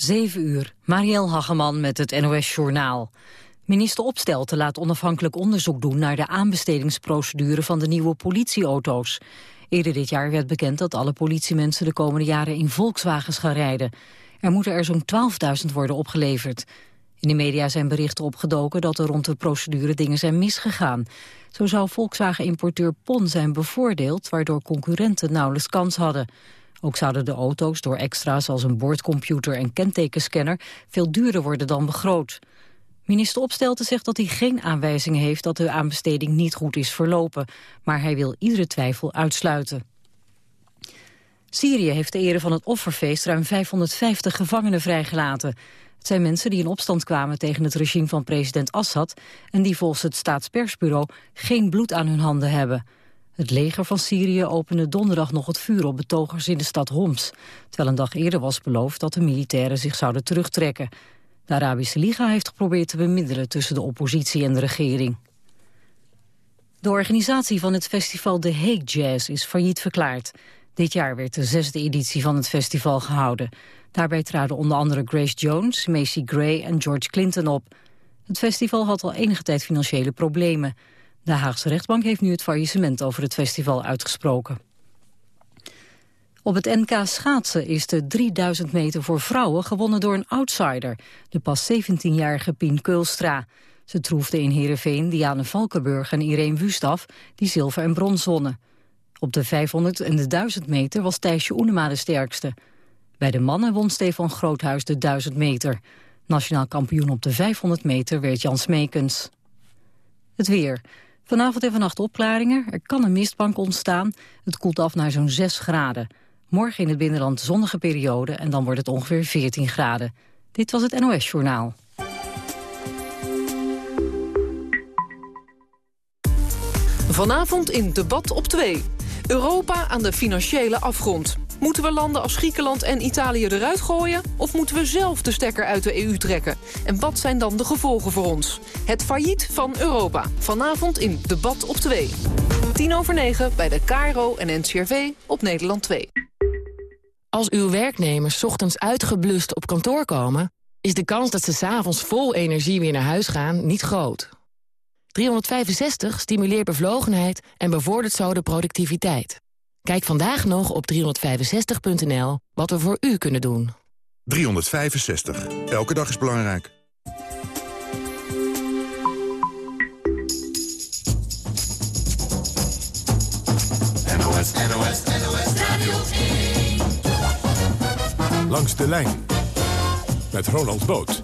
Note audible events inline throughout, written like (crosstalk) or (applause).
7 uur, Marielle Hageman met het NOS Journaal. Minister Opstelten laat onafhankelijk onderzoek doen... naar de aanbestedingsprocedure van de nieuwe politieauto's. Eerder dit jaar werd bekend dat alle politiemensen... de komende jaren in Volkswagens gaan rijden. Er moeten er zo'n 12.000 worden opgeleverd. In de media zijn berichten opgedoken dat er rond de procedure dingen zijn misgegaan. Zo zou Volkswagen-importeur PON zijn bevoordeeld... waardoor concurrenten nauwelijks kans hadden. Ook zouden de auto's door extra's als een boordcomputer en kentekenscanner veel duurder worden dan begroot. Minister Opstelten zegt dat hij geen aanwijzingen heeft dat de aanbesteding niet goed is verlopen, maar hij wil iedere twijfel uitsluiten. Syrië heeft de ere van het offerfeest ruim 550 gevangenen vrijgelaten. Het zijn mensen die in opstand kwamen tegen het regime van president Assad... en die volgens het staatspersbureau geen bloed aan hun handen hebben. Het leger van Syrië opende donderdag nog het vuur op betogers in de stad Homs. Terwijl een dag eerder was beloofd dat de militairen zich zouden terugtrekken. De Arabische Liga heeft geprobeerd te bemiddelen tussen de oppositie en de regering. De organisatie van het festival The Hague Jazz is failliet verklaard. Dit jaar werd de zesde editie van het festival gehouden. Daarbij traden onder andere Grace Jones, Macy Gray en George Clinton op. Het festival had al enige tijd financiële problemen. De Haagse rechtbank heeft nu het faillissement over het festival uitgesproken. Op het NK schaatsen is de 3000 meter voor vrouwen gewonnen door een outsider, de pas 17-jarige Pien Keulstra. Ze troefde in Heerenveen Diane Valkenburg en Irene Wustaf, die zilver en brons wonnen. Op de 500 en de 1000 meter was Thijsje Oenema de sterkste. Bij de mannen won Stefan Groothuis de 1000 meter. Nationaal kampioen op de 500 meter werd Jan Smekens. Het weer. Vanavond en vannacht opklaringen. Er kan een mistbank ontstaan. Het koelt af naar zo'n 6 graden. Morgen in het binnenland zonnige periode en dan wordt het ongeveer 14 graden. Dit was het NOS Journaal. Vanavond in Debat op 2. Europa aan de financiële afgrond. Moeten we landen als Griekenland en Italië eruit gooien? Of moeten we zelf de stekker uit de EU trekken? En wat zijn dan de gevolgen voor ons? Het failliet van Europa. Vanavond in Debat op 2. 10 over 9 bij de KRO en NCRV op Nederland 2. Als uw werknemers ochtends uitgeblust op kantoor komen... is de kans dat ze s'avonds vol energie weer naar huis gaan niet groot. 365 stimuleert bevlogenheid en bevordert zo de productiviteit. Kijk vandaag nog op 365.nl wat we voor u kunnen doen. 365. Elke dag is belangrijk. NOS, NOS, NOS Radio 1. Langs de lijn. Met Ronald Boot.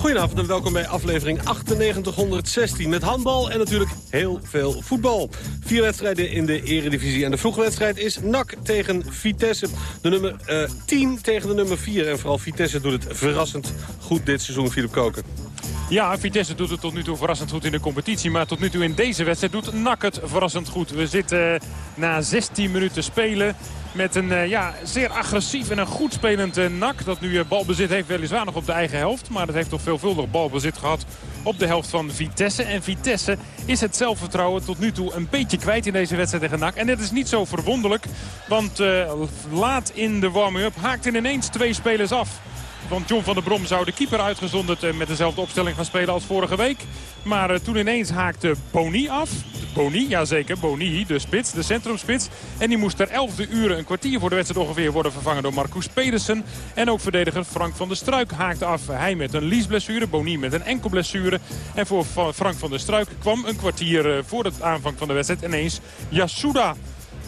Goedenavond en welkom bij aflevering 9816 met handbal en natuurlijk heel veel voetbal. Vier wedstrijden in de eredivisie en de vroege wedstrijd is NAC tegen Vitesse. De nummer uh, eh, 10 tegen de nummer 4 en vooral Vitesse doet het verrassend goed dit seizoen, Philip Koken. Ja, Vitesse doet het tot nu toe verrassend goed in de competitie. Maar tot nu toe in deze wedstrijd doet NAC het verrassend goed. We zitten uh, na 16 minuten spelen met een uh, ja, zeer agressief en een goed spelend uh, NAC. Dat nu balbezit heeft weliswaar nog op de eigen helft. Maar dat heeft toch veelvuldig balbezit gehad op de helft van Vitesse. En Vitesse is het zelfvertrouwen tot nu toe een beetje kwijt in deze wedstrijd tegen NAC. En dit is niet zo verwonderlijk. Want laat in de warming-up haakten ineens twee spelers af. Want John van der Brom zou de keeper uitgezonderd eh, met dezelfde opstelling gaan spelen als vorige week. Maar eh, toen ineens haakte Boni af. Boni, jazeker, Boni, de spits, de centrumspits. En die moest ter 11e uur een kwartier voor de wedstrijd ongeveer worden vervangen door Marcus Pedersen. En ook verdediger Frank van der Struik haakte af. Hij met een liesblessure, Boni met een enkel blessure. En voor Frank van der Struik kwam een kwartier eh, voor het aanvang van de wedstrijd ineens Yasuda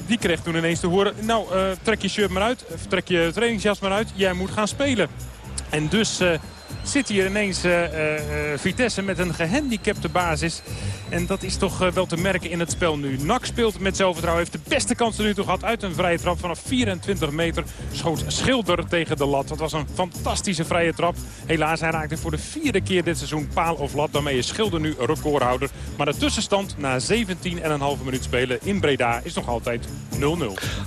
die kreeg toen ineens te horen... nou, trek je shirt maar uit, trek je trainingsjas maar uit. Jij moet gaan spelen. En dus uh, zit hier ineens uh, uh, Vitesse met een gehandicapte basis. En dat is toch wel te merken in het spel nu. Nak speelt met zelfvertrouwen. Heeft de beste kans er nu toe gehad uit een vrije trap. Vanaf 24 meter schoot Schilder tegen de lat. Dat was een fantastische vrije trap. Helaas, hij raakte voor de vierde keer dit seizoen paal of lat. Daarmee is Schilder nu recordhouder. Maar de tussenstand na 17,5 minuut spelen in Breda is nog altijd 0-0.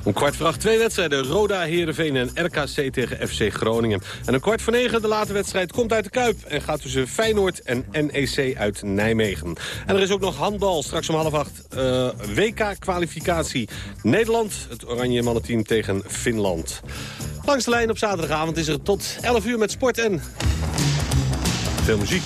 Om kwart voor acht twee wedstrijden. Roda, Heerenveen en RKC tegen FC Groningen. En een kwart voor negen de late wedstrijd komt uit de Kuip. En gaat tussen Feyenoord en NEC uit Nijmegen. En er is ook nog handbal. Straks om half acht uh, WK-kwalificatie. Nederland, het oranje mannenteam tegen Finland. Langs de lijn op zaterdagavond is er tot 11 uur met sport en veel muziek.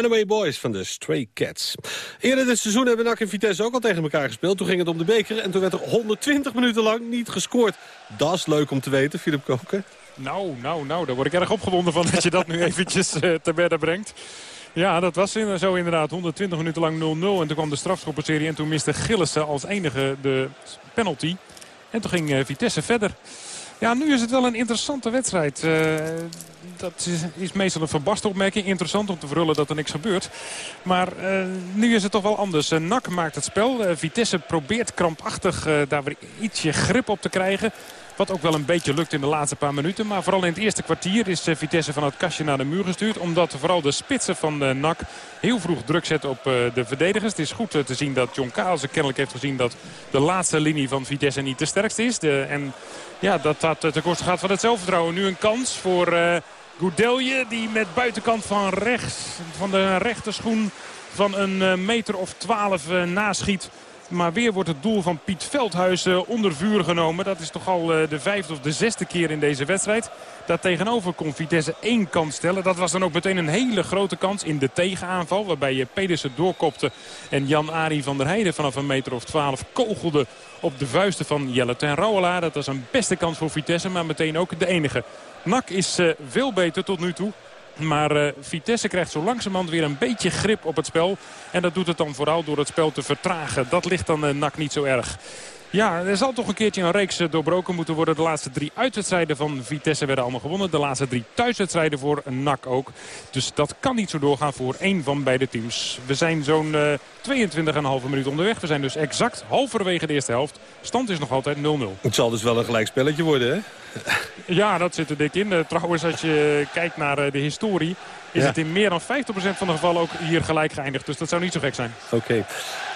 Runaway Boys van de Stray Cats. Eerder dit seizoen hebben NAC en Vitesse ook al tegen elkaar gespeeld. Toen ging het om de beker en toen werd er 120 minuten lang niet gescoord. Dat is leuk om te weten, Philip Koken. Nou, nou, nou, daar word ik erg opgewonden van (laughs) dat je dat nu eventjes uh, te bedden brengt. Ja, dat was zo inderdaad. 120 minuten lang 0-0. En toen kwam de strafschoppenserie en toen miste Gillissen als enige de penalty. En toen ging uh, Vitesse verder. Ja, nu is het wel een interessante wedstrijd. Uh, dat is, meestal een verbaste opmerking. Interessant om te verhullen dat er niks gebeurt. Maar uh, nu is het toch wel anders. Uh, Nak maakt het spel. Vitesse probeert krampachtig daar weer ietsje grip op te krijgen. Wat ook wel een beetje lukt in de laatste paar minuten. Maar vooral in het eerste kwartier is Vitesse van het kastje naar de muur gestuurd. Omdat vooral de spitsen van NAC heel vroeg druk zetten op de verdedigers. Het is goed te zien dat John Kaalse kennelijk heeft gezien dat de laatste linie van Vitesse niet de sterkste is. De, en ja, dat dat ten koste gaat van het zelfvertrouwen. Nu een kans voor Goudelje die met buitenkant van rechts, van de rechterschoen van een uh, meter of twaalf uh, naschiet. Maar weer wordt het doel van Piet Veldhuizen onder vuur genomen. Dat is toch al de vijfde of de zesde keer in deze wedstrijd. Daar tegenover kon Vitesse één kans stellen. Dat was dan ook meteen een hele grote kans in de tegenaanval. Waarbij Pedersen doorkopte en Jan-Ari van der Heijden vanaf een meter of twaalf kogelde op de vuisten van Jelle ten Rouwelaar. Dat was een beste kans voor Vitesse, maar meteen ook de enige. Nak is uh, veel beter tot nu toe. Maar uh, Vitesse krijgt zo langzamerhand weer een beetje grip op het spel. En dat doet het dan vooral door het spel te vertragen. Dat ligt dan uh, Nak niet zo erg. Ja, er zal toch een keertje een reeks eh, doorbroken moeten worden. De laatste drie uitwedstrijden van Vitesse werden allemaal gewonnen. De laatste drie thuiswedstrijden voor NAC ook. Dus dat kan niet zo doorgaan voor één van beide teams. We zijn zo'n uh, 22,5 minuut onderweg. We zijn dus exact halverwege de eerste helft. Stand is nog altijd 0-0. Het zal dus wel een gelijk spelletje worden, hè? Ja, dat zit er dik in. Uh, trouwens, als je kijkt naar de historie... is ja. het in meer dan 50% van de gevallen ook hier gelijk geëindigd. Dus dat zou niet zo gek zijn. Oké. Okay.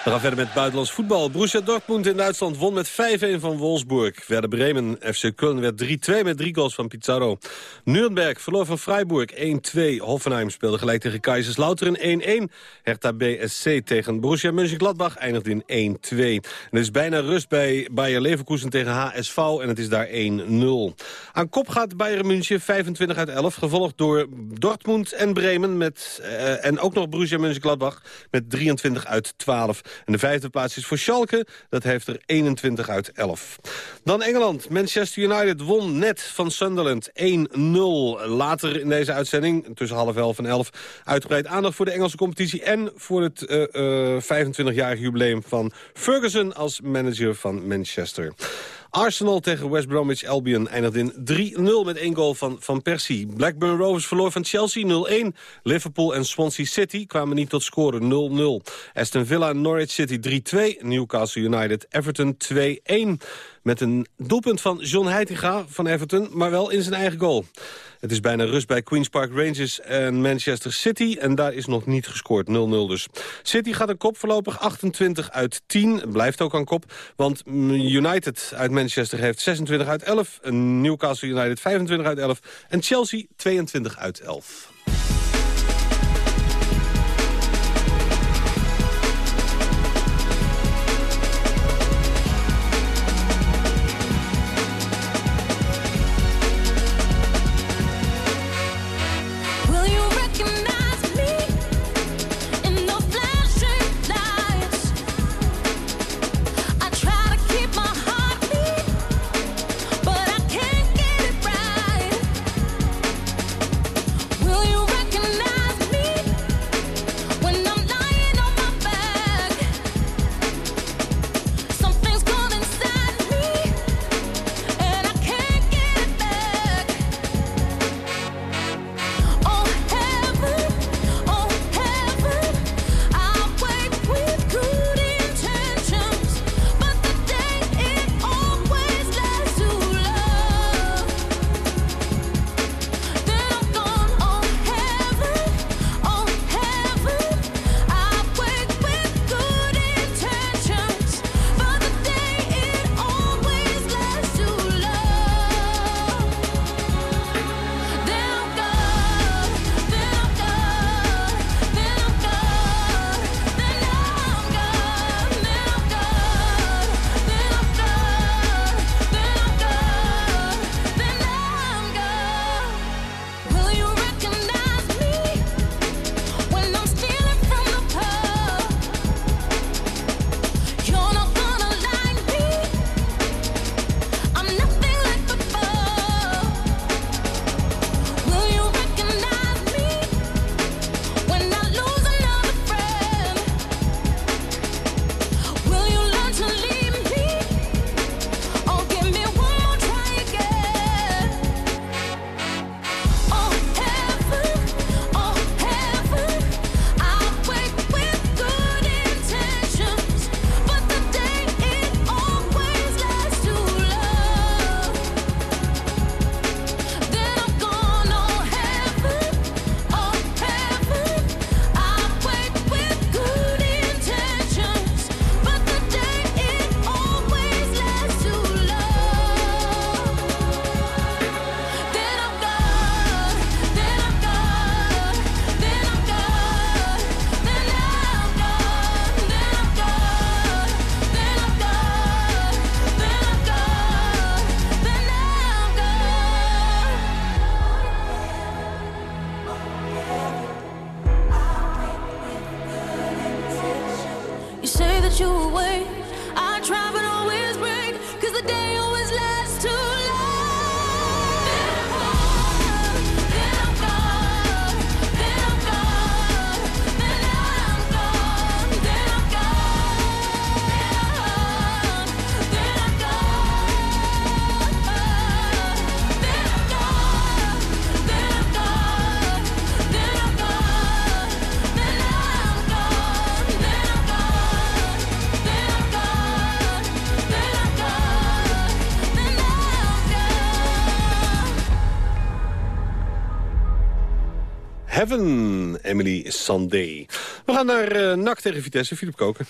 We gaan verder met buitenlands voetbal. Borussia Dortmund in Duitsland won met 5-1 van Wolfsburg. Werder Bremen, FC Köln werd 3-2 met drie goals van Pizarro. Nürnberg verloor van Freiburg 1-2. Hoffenheim speelde gelijk tegen Kaiserslautern 1-1. Hertha BSC tegen Borussia Mönchengladbach eindigde in 1-2. Er is bijna rust bij Bayer Leverkusen tegen HSV en het is daar 1-0. Aan kop gaat Bayern München 25 uit 11, gevolgd door Dortmund en Bremen met, uh, en ook nog Borussia Mönchengladbach met 23 uit 12. En de vijfde plaats is voor Schalke. Dat heeft er 21 uit 11. Dan Engeland. Manchester United won net van Sunderland 1-0. Later in deze uitzending, tussen half 11 en 11... uitgebreid aandacht voor de Engelse competitie... en voor het uh, uh, 25-jarig jubileum van Ferguson als manager van Manchester. Arsenal tegen West Bromwich Albion eindigde in 3-0 met één goal van Van Persie. Blackburn Rovers verloor van Chelsea 0-1. Liverpool en Swansea City kwamen niet tot scoren 0-0. Aston Villa Norwich City 3-2. Newcastle United Everton 2-1. Met een doelpunt van John Heitinga van Everton, maar wel in zijn eigen goal. Het is bijna rust bij Queen's Park Rangers en Manchester City. En daar is nog niet gescoord, 0-0 dus. City gaat een kop voorlopig 28 uit 10. Blijft ook aan kop, want United uit Manchester heeft 26 uit 11. Newcastle United 25 uit 11. En Chelsea 22 uit 11. Heaven, Emily Sandé. We gaan naar uh, NAC tegen Vitesse, Filip Koken.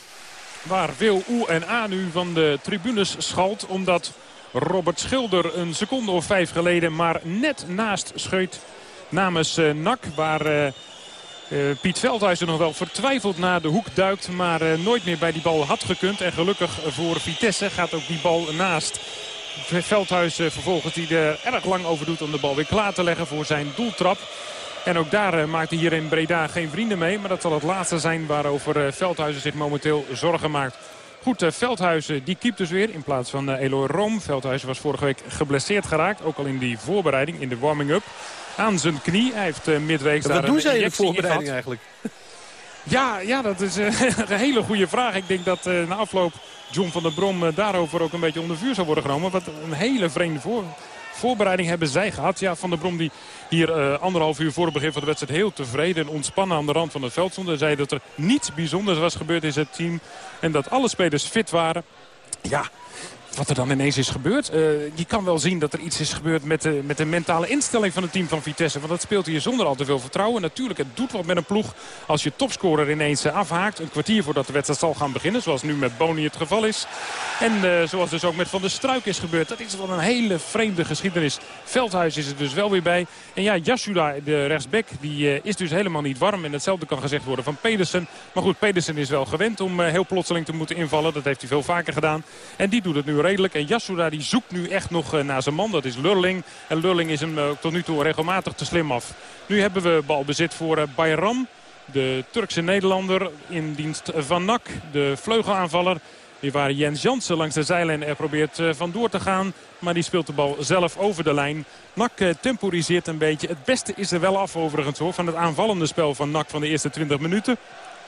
Waar veel oe en a nu van de tribunes schalt, omdat Robert Schilder een seconde of vijf geleden maar net naast scheut namens uh, NAC. Waar uh, Piet Veldhuizen nog wel vertwijfeld naar de hoek duikt. Maar nooit meer bij die bal had gekund. En gelukkig voor Vitesse gaat ook die bal naast. Veldhuizen vervolgens die er erg lang over doet om de bal weer klaar te leggen voor zijn doeltrap. En ook daar uh, maakt hij hier in Breda geen vrienden mee. Maar dat zal het laatste zijn waarover uh, Veldhuizen zich momenteel zorgen maakt. Goed, uh, Veldhuizen die keept dus weer in plaats van Eloy Room. Veldhuizen was vorige week geblesseerd geraakt. Ook al in die voorbereiding, in de warming-up. Aan zijn knie. Hij heeft midweeks daar Wat doen zij in de voorbereiding in eigenlijk? Ja, ja, dat is (laughs) een hele goede vraag. Ik denk dat na afloop John van der Brom daarover ook een beetje onder vuur zou worden genomen. Wat een hele vreemde voor voorbereiding hebben zij gehad. Ja, Van der Brom die hier uh, anderhalf uur voor het begin van de wedstrijd heel tevreden en ontspannen aan de rand van het veld stond. Hij zei dat er niets bijzonders was gebeurd in zijn team en dat alle spelers fit waren. Ja, wat er dan ineens is gebeurd. Uh, je kan wel zien dat er iets is gebeurd met de, met de mentale instelling van het team van Vitesse. Want dat speelt hier zonder al te veel vertrouwen. Natuurlijk, het doet wat met een ploeg als je topscorer ineens uh, afhaakt. Een kwartier voordat de wedstrijd zal gaan beginnen. Zoals nu met Boni het geval is. En uh, zoals dus ook met Van der Struik is gebeurd. Dat is wel een hele vreemde geschiedenis. Veldhuis is er dus wel weer bij. En ja, Yasuda, de rechtsback, die is dus helemaal niet warm. En hetzelfde kan gezegd worden van Pedersen. Maar goed, Pedersen is wel gewend om heel plotseling te moeten invallen. Dat heeft hij veel vaker gedaan. En die doet het nu redelijk. En Yasuda die zoekt nu echt nog naar zijn man. Dat is Lurling. En Lurling is hem tot nu toe regelmatig te slim af. Nu hebben we balbezit voor Bayram. De Turkse Nederlander in dienst van NAC. De vleugelaanvaller. Die waar Jens Jansen langs de zijlijn er probeert vandoor te gaan. Maar die speelt de bal zelf over de lijn. NAC temporiseert een beetje. Het beste is er wel af overigens hoor. Van het aanvallende spel van NAC van de eerste 20 minuten.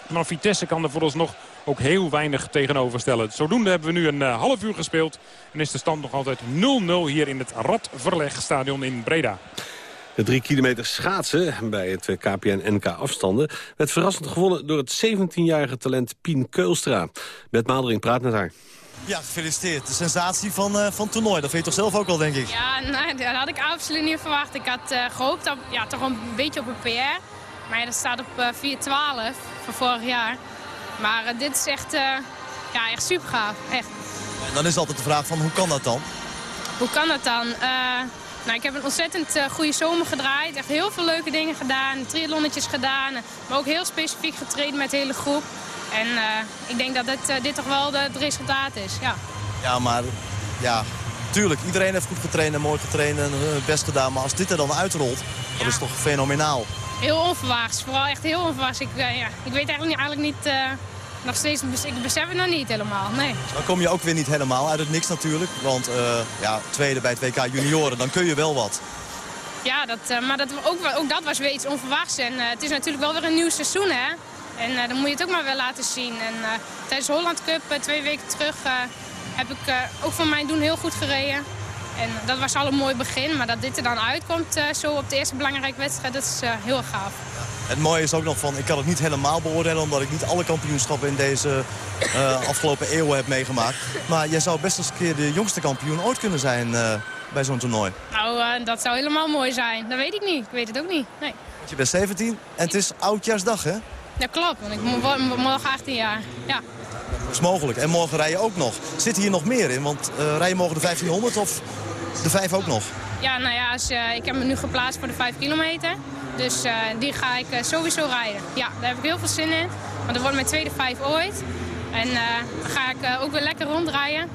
Maar Vitesse kan er vooralsnog ook heel weinig tegenover stellen. Zodoende hebben we nu een uh, half uur gespeeld. En is de stand nog altijd 0-0 hier in het Radverlegstadion in Breda. De drie kilometer schaatsen bij het KPN-NK afstanden... werd verrassend gewonnen door het 17-jarige talent Pien Keulstra. Bert Maldering praat met haar. Ja, gefeliciteerd. De sensatie van, uh, van het toernooi. Dat weet je toch zelf ook al, denk ik? Ja, nee, dat had ik absoluut niet verwacht. Ik had uh, gehoopt op, ja, toch een beetje op een PR. Maar ja, dat staat op uh, 4.12 van vorig jaar. Maar uh, dit is echt, uh, ja, echt super gaaf. Echt. En dan is altijd de vraag van hoe kan dat dan? Hoe kan dat dan? nou, ik heb een ontzettend goede zomer gedraaid. Echt heel veel leuke dingen gedaan. Triathlonnetjes gedaan. Maar ook heel specifiek getraind met de hele groep. En ik denk dat dit, dit toch wel de, het resultaat is. Ja, ja maar ja, tuurlijk. Iedereen heeft goed getraind en mooi getraind en het best gedaan. Maar als dit er dan uitrolt, ja. dat is toch fenomenaal. Heel onverwachts. Vooral echt heel onverwachts. Ik, uh, ja, ik weet eigenlijk niet, eigenlijk niet uh, nog steeds, ik besef het nog niet helemaal, nee. Dan kom je ook weer niet helemaal uit het niks natuurlijk. Want uh, ja, tweede bij het WK junioren, dan kun je wel wat. Ja, dat, maar dat, ook, ook dat was weer iets onverwachts. En het is natuurlijk wel weer een nieuw seizoen, hè. En dan moet je het ook maar wel laten zien. En tijdens de Holland Cup, twee weken terug, heb ik ook van mijn doen heel goed gereden. En dat was al een mooi begin, maar dat dit er dan uitkomt uh, zo op de eerste belangrijke wedstrijd, dat is uh, heel gaaf. Het mooie is ook nog van, ik kan het niet helemaal beoordelen... omdat ik niet alle kampioenschappen in deze uh, afgelopen eeuwen heb meegemaakt. Maar jij zou best eens een keer de jongste kampioen ooit kunnen zijn bij zo'n toernooi. Nou, dat zou helemaal mooi zijn. Dat weet ik niet. Ik weet het ook niet. Nee. Je bent 17 en het is oudjaarsdag, hè? Ja, klopt. Want ik word morgen 18 jaar. Ja. Dat is mogelijk. En morgen rij je ook nog. Zit hier nog meer in? Want rij je morgen de 1500 of de 5 ook nog? Ja, nou ja, als, uh, ik heb me nu geplaatst voor de 5 kilometer. Dus uh, die ga ik uh, sowieso rijden. Ja, daar heb ik heel veel zin in. Want dat wordt mijn tweede 5 ooit. En dan ga ik ook weer lekker rondrijden.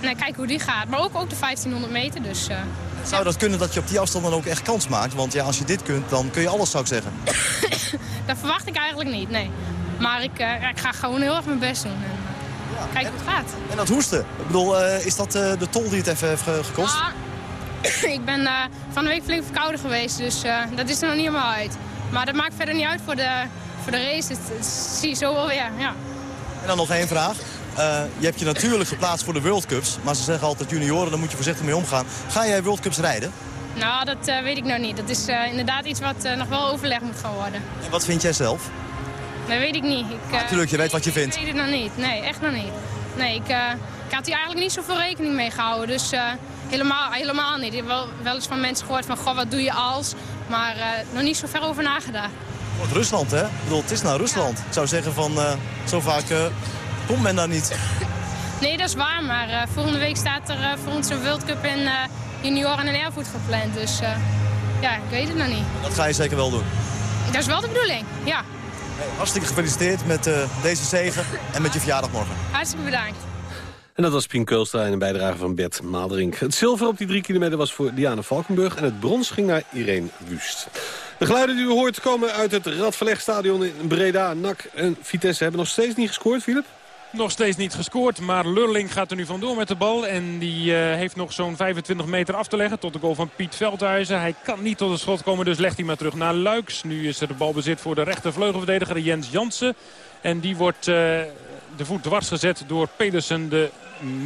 En kijken hoe die gaat. Maar ook, ook de 1500 meter. Dus, zou dat kunnen dat je op die afstand dan ook echt kans maakt? Want ja, als je dit kunt, dan kun je alles, zou ik zeggen. (coughs) dat verwacht ik eigenlijk niet, nee. Maar ik, ik ga gewoon heel erg mijn best doen. Ja. Kijk hoe het gaat. En dat hoesten. Ik bedoel, is dat de tol die het even heeft gekost? Ah, (coughs) ik ben van de week flink verkouden geweest, dus dat is er nog niet helemaal uit. Maar dat maakt verder niet uit voor de, voor de race, dat, dat zie je zo wel weer, ja. En dan nog één vraag. Uh, je hebt je natuurlijk geplaatst voor de World Cups, maar ze zeggen altijd junioren, daar moet je voorzichtig mee omgaan. Ga jij World Cups rijden? Nou, dat weet ik nog niet. Dat is inderdaad iets wat nog wel overleg moet gaan worden. En wat vind jij zelf? Dat weet ik niet. Ik, natuurlijk, je weet wat je vindt. Ik weet het nog niet. Nee, echt nog niet. Nee, ik, ik had hier eigenlijk niet zoveel rekening mee gehouden, dus... Helemaal, helemaal niet. Ik heb wel, wel eens van mensen gehoord van, goh, wat doe je als? Maar nog niet zo ver over nagedacht. Wordt Rusland, hè? Ik bedoel, het is naar Rusland. Ik zou zeggen van, zo vaak komt men daar niet. (laughs) Nee, dat is waar. Maar volgende week staat er voor ons een World Cup in junioren en Airfoot gepland. Dus ja, ik weet het nog niet. Dat ga je zeker wel doen? Dat is wel de bedoeling, ja. Hey, hartstikke gefeliciteerd met uh, deze zegen en met je verjaardag morgen. Hartstikke bedankt. En dat was Pien Keulstra in een bijdrage van Bert Maalderink. Het zilver op die drie kilometer was voor Diana Valkenburg... en het brons ging naar Irene Wust. De geluiden die u hoort komen uit het Radverlegstadion in Breda. NAC en Vitesse hebben nog steeds niet gescoord, Philip? Nog steeds niet gescoord, maar Lurling gaat er nu vandoor met de bal. En die uh, heeft nog zo'n 25 meter af te leggen tot de goal van Piet Veldhuizen. Hij kan niet tot de schot komen, dus legt hij maar terug naar Luiks. Nu is er de bal bezit voor de rechtervleugelverdediger Jens Jansen. En die wordt uh, de voet dwars gezet door Pedersen, de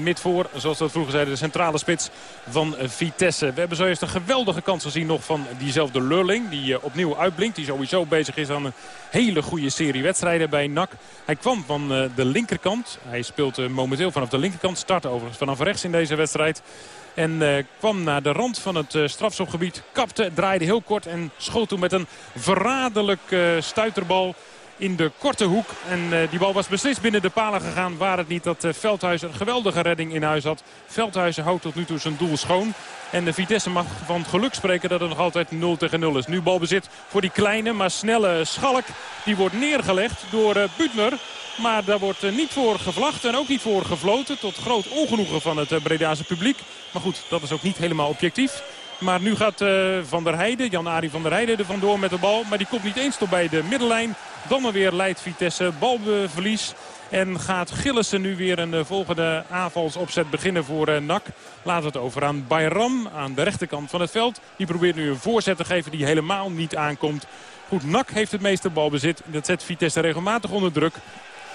midvoor, zoals dat vroeger zeiden, de centrale spits van Vitesse. We hebben zojuist een geweldige kans gezien nog van diezelfde Lurling. Die uh, opnieuw uitblinkt, die sowieso bezig is aan een hele goede serie wedstrijden bij NAC. Hij kwam van uh, de linkerkant. Hij speelt uh, momenteel vanaf de linkerkant. Start overigens vanaf rechts in deze wedstrijd. En kwam naar de rand van het strafschopgebied. Kapte, draaide heel kort en schoot toen met een verraderlijk stuiterbal in de korte hoek. En uh, die bal was beslist binnen de palen gegaan. Waar het niet dat uh, Veldhuizen een geweldige redding in huis had. Veldhuizen houdt tot nu toe zijn doel schoon. En de Vitesse mag van geluk spreken dat het nog altijd 0 tegen 0 is. Nu balbezit voor die kleine maar snelle Schalk. Die wordt neergelegd door uh, Butner. Maar daar wordt niet voor gevlacht en ook niet voor gefloten. Tot groot ongenoegen van het Bredaanse publiek. Maar goed, dat is ook niet helemaal objectief. Maar nu gaat Van der Heijden, Jan-Arie van der Heijden er vandoor met de bal. Maar die komt niet eens tot bij de middellijn. Dan weer leidt Vitesse balverlies. En gaat Gillissen nu weer een volgende aanvalsopzet beginnen voor uh, NAC. Laat het over aan Bayram aan de rechterkant van het veld. Die probeert nu een voorzet te geven die helemaal niet aankomt. Goed, NAC heeft het meeste balbezit. Dat zet Vitesse regelmatig onder druk.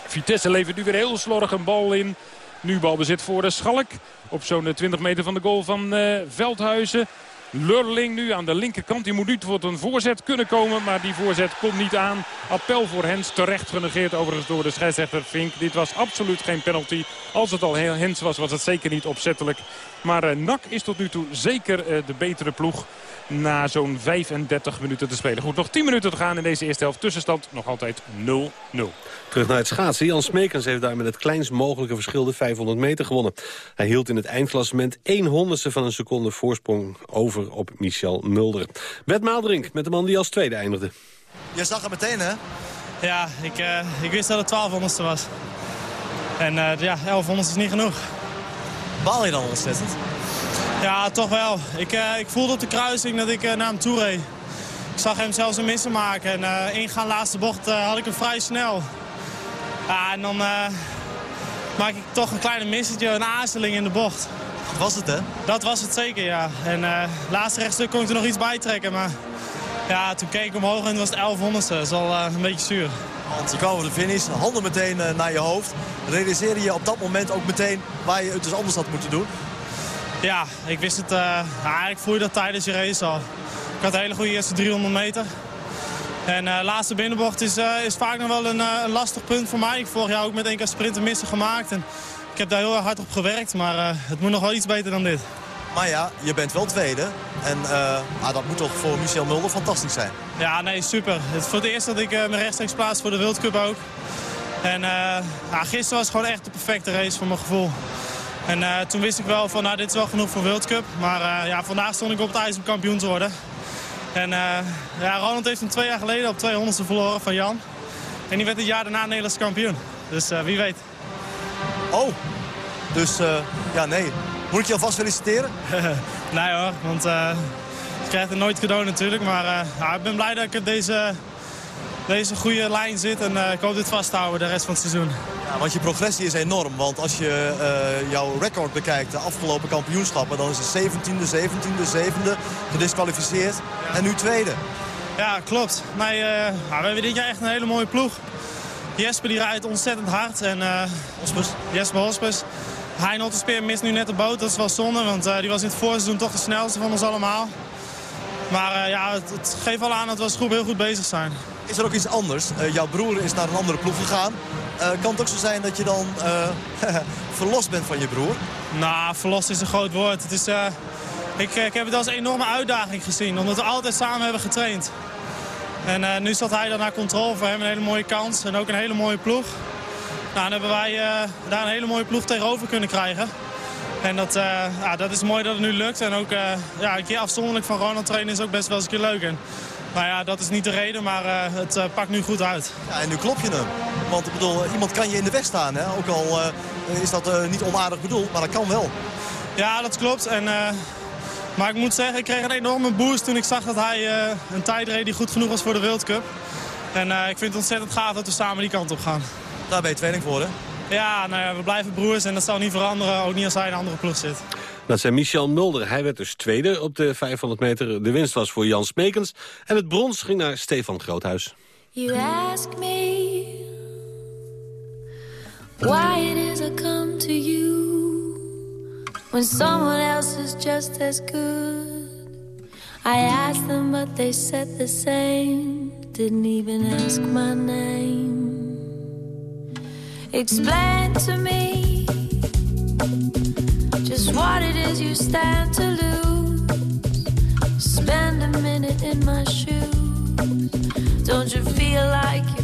Vitesse levert nu weer heel slordig een bal in. Nu balbezit voor Schalk. Op zo'n 20 meter van de goal van uh, Veldhuizen. Lurling nu aan de linkerkant. Die moet nu tot een voorzet kunnen komen. Maar die voorzet komt niet aan. Appel voor Hens. Terecht genegeerd overigens door de scheidsrechter Fink. Dit was absoluut geen penalty. Als het al Hens was, was het zeker niet opzettelijk. Maar uh, NAC is tot nu toe zeker uh, de betere ploeg. Na zo'n 35 minuten te spelen. Goed, nog 10 minuten te gaan in deze eerste helft. Tussenstand nog altijd 0-0. Terug naar het schaatsen. Jan Smekens heeft daar met het kleinst mogelijke verschil de 500 meter gewonnen. Hij hield in het eindklassement 1 honderdste van een seconde voorsprong over op Michel Mulder. Bert Maalderink met de man die als tweede eindigde. Je zag het meteen, hè? Ja, ik, uh, ik wist dat het 1200ste was. En uh, ja, 1100 is niet genoeg. Baal je dan ontzettend? Ja, toch wel. Ik, uh, ik voelde op de kruising dat ik naar hem toe reed. Ik zag hem zelfs een missen maken. En uh, ingaan laatste bocht had ik hem vrij snel. Ja, en dan maak ik toch een kleine missetje, een aarzeling in de bocht. Dat was het, hè? Dat was het zeker, ja. En laatste rechtstuk kon ik er nog iets bij trekken. Maar ja, toen keek ik omhoog en het was het 1100ste. Dat is al een beetje zuur. Want je kwam voor de finish, handen meteen naar je hoofd. Realiseerde je op dat moment ook meteen waar je het dus anders had moeten doen? Ja, ik wist het. ja, ik voelde dat tijdens je race al. Ik had een hele goede eerste 300 meter. En de uh, laatste binnenbocht is, uh, is vaak nog wel een, uh, lastig punt voor mij. Ik vorig jaar ook met één keer sprinten missen gemaakt. En ik heb daar heel hard op gewerkt, maar het moet nog wel iets beter dan dit. Maar ja, je bent wel tweede. En ah, dat moet toch voor Michel Mulder fantastisch zijn? Ja, nee, super. Het is voor het eerst dat ik me rechtstreeks plaats voor de World Cup ook. En ja, gisteren was gewoon echt de perfecte race voor mijn gevoel. En toen wist ik wel van, nou, dit is wel genoeg voor World Cup. Maar ja, vandaag stond ik op het ijs om kampioen te worden. En uh, ja, Ronald heeft hem twee jaar geleden op 200ste verloren van Jan. En die werd het jaar daarna Nederlands kampioen. Dus wie weet. Oh, dus ja, nee. Moet ik je alvast feliciteren? (laughs) nee hoor, want je krijgt het nooit cadeau natuurlijk. Maar ja, ik ben blij dat ik deze, deze goede lijn zit. En ik hoop dit vasthouden de rest van het seizoen. Ja, want je progressie is enorm. Want als je uh, jouw record bekijkt, de afgelopen kampioenschappen... dan is het 17e, 17e, 7e gedisqualificeerd ja. en nu tweede. Ja, klopt. Nee, uh, nou, we hebben dit jaar echt een hele mooie ploeg. Jesper die rijdt ontzettend hard. En, uh, Hospes. Jesper Hospes. Hein Otterspeer mist nu net de boot. Dat is wel zonde, want die was in het voorseizoen toch de snelste van ons allemaal. Maar ja, het, het, geeft wel aan dat we als groep heel goed bezig zijn. Is er ook iets anders? jouw broer is naar een andere ploeg gegaan. Uh, kan het ook zo zijn dat je dan uh, (laughs) verlost bent van je broer? Nou, verlost is een groot woord. Het is, ik, ik heb het als een enorme uitdaging gezien. Omdat we altijd samen hebben getraind. En nu zat hij dan naar controle. Voor hem een hele mooie kans. En ook een hele mooie ploeg. Nou, dan hebben wij daar een hele mooie ploeg tegenover kunnen krijgen. En dat, ja, dat is mooi dat het nu lukt. En ook ja, een keer afzonderlijk van Ronald trainen is ook best wel eens een keer leuk. En, nou ja, dat is niet de reden, maar het pakt nu goed uit. Ja, en nu klop je hem. Want ik bedoel, iemand kan je in de weg staan. Hè? Ook al is dat niet onaardig bedoeld, maar dat kan wel. Ja, dat klopt. En maar ik moet zeggen, ik kreeg een enorme boost toen ik zag dat hij een tijd reed die goed genoeg was voor de World Cup. En ik vind het ontzettend gaaf dat we samen die kant op gaan. Daar ben je tweeling voor, hè? Ja, nou ja, we blijven broers en dat zal niet veranderen, ook niet als hij in een andere ploeg zit. Dat zijn Michel Mulder. Hij werd dus tweede op de 500 meter. De winst was voor Jan Smekens. En het brons ging naar Stefan Groothuis. You ask me why it is I come to you when someone else is just as good. I asked them, but they said the same. Didn't even ask my name. Explain to me just what it is you stand to lose. Spend a minute in my shoes. Don't you feel like you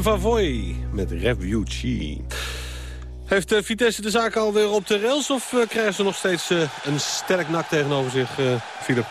Oi Vavoy met Refugee. Heeft uh, Vitesse de zaak alweer op de rails of uh, krijgen ze nog steeds uh, een sterk nak tegenover zich, Philip?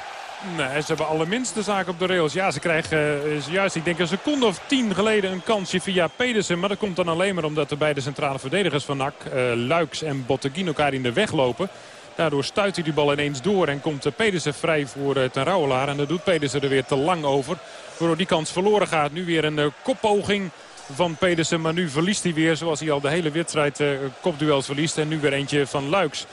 Nee, ze hebben allerminst de zaak op de rails. Ja, ze krijgen juist, ik denk een seconde of tien geleden een kansje via Pedersen. Maar dat komt dan alleen maar omdat de beide centrale verdedigers van NAC, Luiks en Botteguin, elkaar in de weg lopen. Daardoor stuit hij die bal ineens door en komt Pedersen vrij voor ten Rouwelaar. En dat doet Pedersen er weer te lang over. Waardoor die kans verloren gaat. Nu weer een koppoging van Pedersen. Maar nu verliest hij weer, zoals hij al de hele wedstrijd kopduels verliest. En nu weer eentje van Luiks.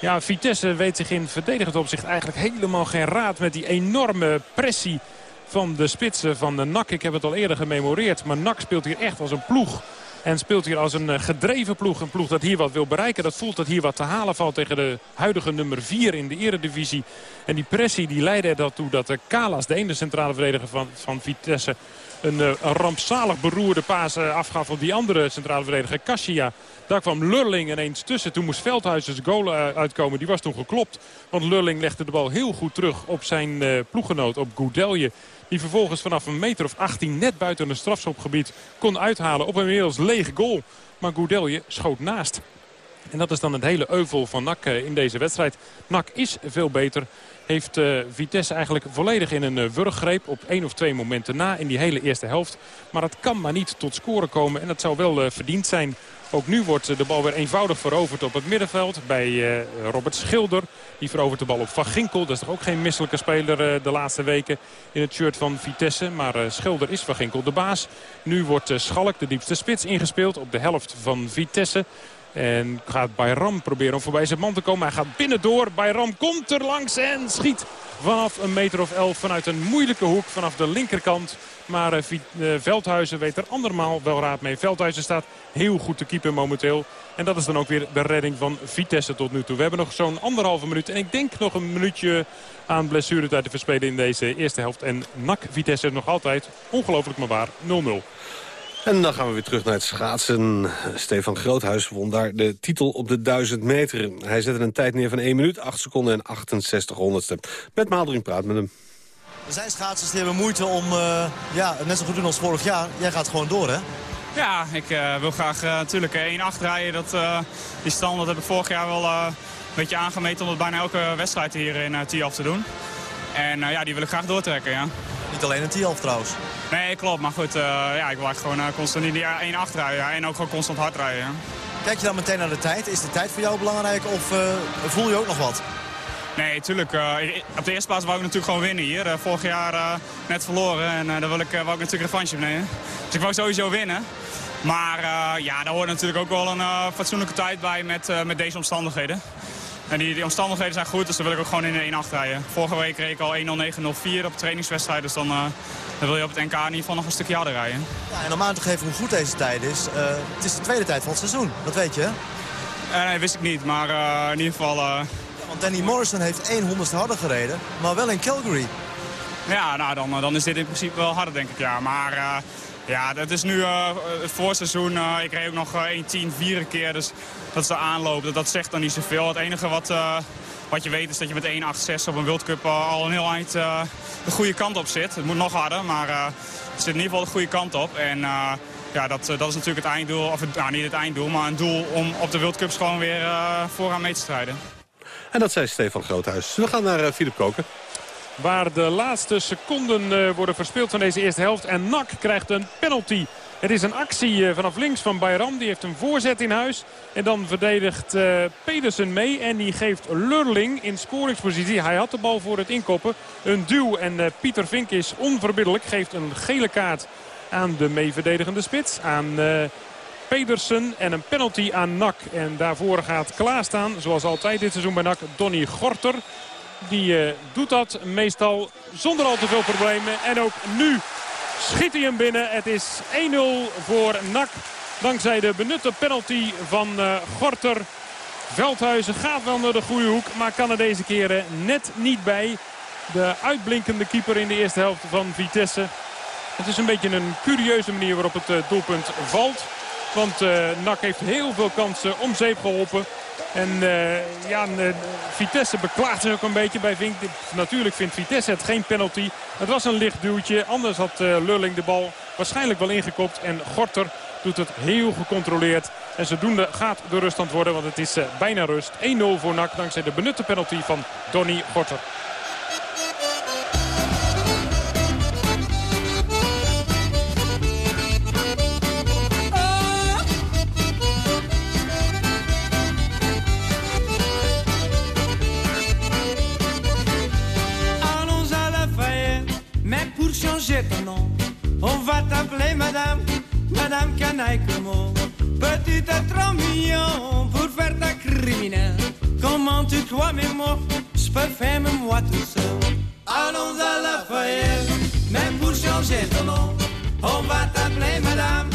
Ja, Vitesse weet zich in verdedigend opzicht eigenlijk helemaal geen raad met die enorme pressie van de spitsen van de NAC. Ik heb het al eerder gememoreerd, maar NAC speelt hier echt als een ploeg. En speelt hier als een gedreven ploeg. Een ploeg dat hier wat wil bereiken. Dat voelt dat hier wat te halen valt tegen de huidige nummer 4 in de eredivisie. En die pressie die leidde ertoe dat de Kalas, de ene centrale verdediger van, van Vitesse een, een rampzalig beroerde paas afgaf op die andere centrale verdediger, Kasia. Daar kwam Lurling ineens tussen. Toen moest Veldhuis goal uitkomen. Die was toen geklopt. Want Lurling legde de bal heel goed terug op zijn ploeggenoot, op Goudelje. Die vervolgens vanaf een meter of 18 net buiten het strafschopgebied kon uithalen op een inmiddels lege goal. Maar Goudelje schoot naast. En dat is dan het hele euvel van NAC eh, in deze wedstrijd. NAC is veel beter. Heeft uh, Vitesse eigenlijk volledig in een uh, wurggreep op één of twee momenten na in die hele eerste helft. Maar het kan maar niet tot scoren komen en dat zou wel uh, verdiend zijn. Ook nu wordt de bal weer eenvoudig veroverd op het middenveld bij Robert Schilder. Die verovert de bal op Van Ginkel. Dat is toch ook geen misselijke speler de laatste weken in het shirt van Vitesse. Maar Schilder is Van Ginkel de baas. Nu wordt Schalk, de diepste spits, ingespeeld op de helft van Vitesse. En gaat Bayram proberen om voorbij zijn man te komen. Hij gaat binnendoor. Bayram komt er langs en schiet vanaf een meter of elf vanuit een moeilijke hoek vanaf de linkerkant. Maar uh, Veldhuizen weet er andermaal wel raad mee. Veldhuizen staat heel goed te keeper momenteel. En dat is dan ook weer de redding van Vitesse tot nu toe. We hebben nog zo'n anderhalve minuut. En ik denk nog een minuutje aan blessuretijd te verspelen in deze eerste helft. En NAC Vitesse nog altijd, ongelooflijk maar waar, 0-0. En dan gaan we weer terug naar het schaatsen. Stefan Groothuis won daar de titel op de 1000 meter. Hij zette een tijd neer van 1 minuut, 8 seconden en 68 honderdste. Met Maaldering praat met hem. Er zijn schaatsers die hebben moeite om uh, ja, net zo goed doen als vorig jaar. Jij gaat gewoon door, hè? Ja, ik uh, wil graag uh, natuurlijk 1-8 rijden. Dat, die stand dat heb ik vorig jaar wel een beetje aangemeten... om het bijna elke wedstrijd hier in uh, Tiaf te doen. En ja, die wil ik graag doortrekken, ja. Niet alleen in Tiaf trouwens. Nee, klopt. Maar goed, uh, ja, ik wil gewoon uh, constant in die 1 8 rijden. Ja, en ook gewoon constant hard rijden. Ja. Kijk je dan meteen naar de tijd? Is de tijd voor jou belangrijk of voel je ook nog wat? Nee, tuurlijk. op de eerste plaats wou ik natuurlijk gewoon winnen hier. vorig jaar net verloren en daar wil ik, wou ik natuurlijk revanche nemen. Dus ik wou sowieso winnen. Maar ja, daar hoort natuurlijk ook wel een fatsoenlijke tijd bij met, met deze omstandigheden. En die, die, omstandigheden zijn goed, dus dan wil ik ook gewoon in de 1-8 rijden. Vorige week reed ik al 1-0-9-0-4 op trainingswedstrijd, dus dan, uh, dan, wil je op het NK in ieder geval nog een stukje harder rijden. Ja, en om aan te geven hoe goed deze tijd is, uh, het is de tweede tijd van het seizoen, dat weet je uh, nee, wist ik niet, maar in ieder geval... Ja, want Danny Morrison heeft 1 honderdste harder gereden, maar wel in Calgary. Ja, nou, dan, dan is dit in principe wel harder, denk ik, ja. Maar ja, dat is nu uh, het voorseizoen. Uh, ik reed ook nog uh, 1 10 4 keer, dus dat is de aanloop. Dat, dat zegt dan niet zoveel. Het enige wat, wat je weet is dat je met 1 8 6 op een World Cup al een heel eind de goede kant op zit. Het moet nog harder, maar het zit in ieder geval de goede kant op. En ja, dat, dat is natuurlijk het einddoel, of nou, niet het einddoel, maar een doel om op de World Cups gewoon weer vooraan mee te strijden. En dat zei Stefan Groothuis. We gaan naar Filip Koken. Waar de laatste seconden uh, worden verspeeld van deze eerste helft. En NAC krijgt een penalty. Het is een actie uh, vanaf links van Bayram. Die heeft een voorzet in huis. En dan verdedigt uh, Pedersen mee. En die geeft Lurling in scoringspositie. Hij had de bal voor het inkoppen. Een duw. En Pieter Vink is onverbiddelijk. Geeft een gele kaart aan de meeverdedigende spits. Aan... Pedersen en een penalty aan NAC. En daarvoor gaat klaarstaan, zoals altijd dit seizoen bij NAC, Donny Gorter. Die uh, doet dat meestal zonder al te veel problemen. En ook nu schiet hij hem binnen. Het is 1-0 voor NAC. Dankzij de benutte penalty van uh, Gorter. Veldhuizen gaat wel naar de goede hoek. Maar kan er deze keren net niet bij. De uitblinkende keeper in de eerste helft van Vitesse. Het is een beetje een curieuze manier waarop het uh, doelpunt valt. Want uh, NAC heeft heel veel kansen om zeep geholpen. En uh, ja, uh, Vitesse beklaagt zich ook een beetje bij Vink. Natuurlijk vindt Vitesse het geen penalty. Het was een licht duwtje. Anders had uh, Lurling de bal waarschijnlijk wel ingekopt. En Gorter doet het heel gecontroleerd. En zodoende gaat de ruststand worden, want het is bijna rust. 1-0 voor NAC dankzij de benutte penalty van Donny Gorter. Canaille Como. Petit à trop mignon pour faire ta criminelle. Comment tu crois, mais moi, je peux faire moi tout seul. Allons à la Lafayette, même pour changer ton nom. On va t'appeler Madame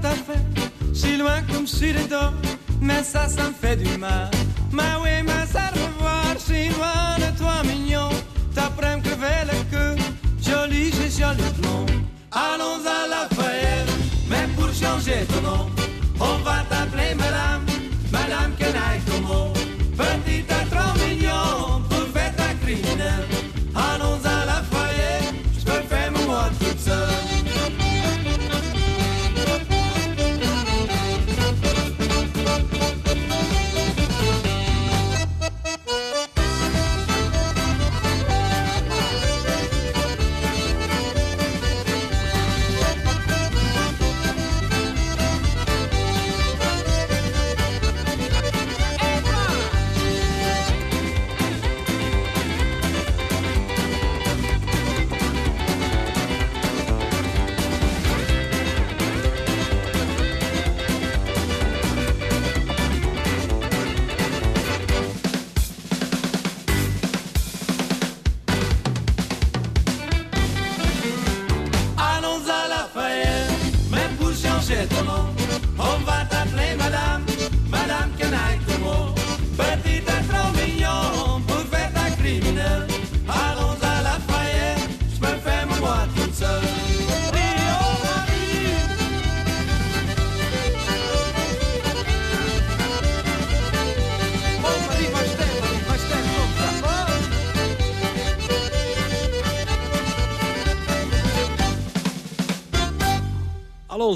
t'as fait. Si loin comme sur les dos, mais ça, ça me fait du mal. Mais oui, mais ça revoir, si loin de toi, mignon. T'apprends que crever le queue, joli, j'ai joli blond. Allons à la fête, mais pour changer ton nom,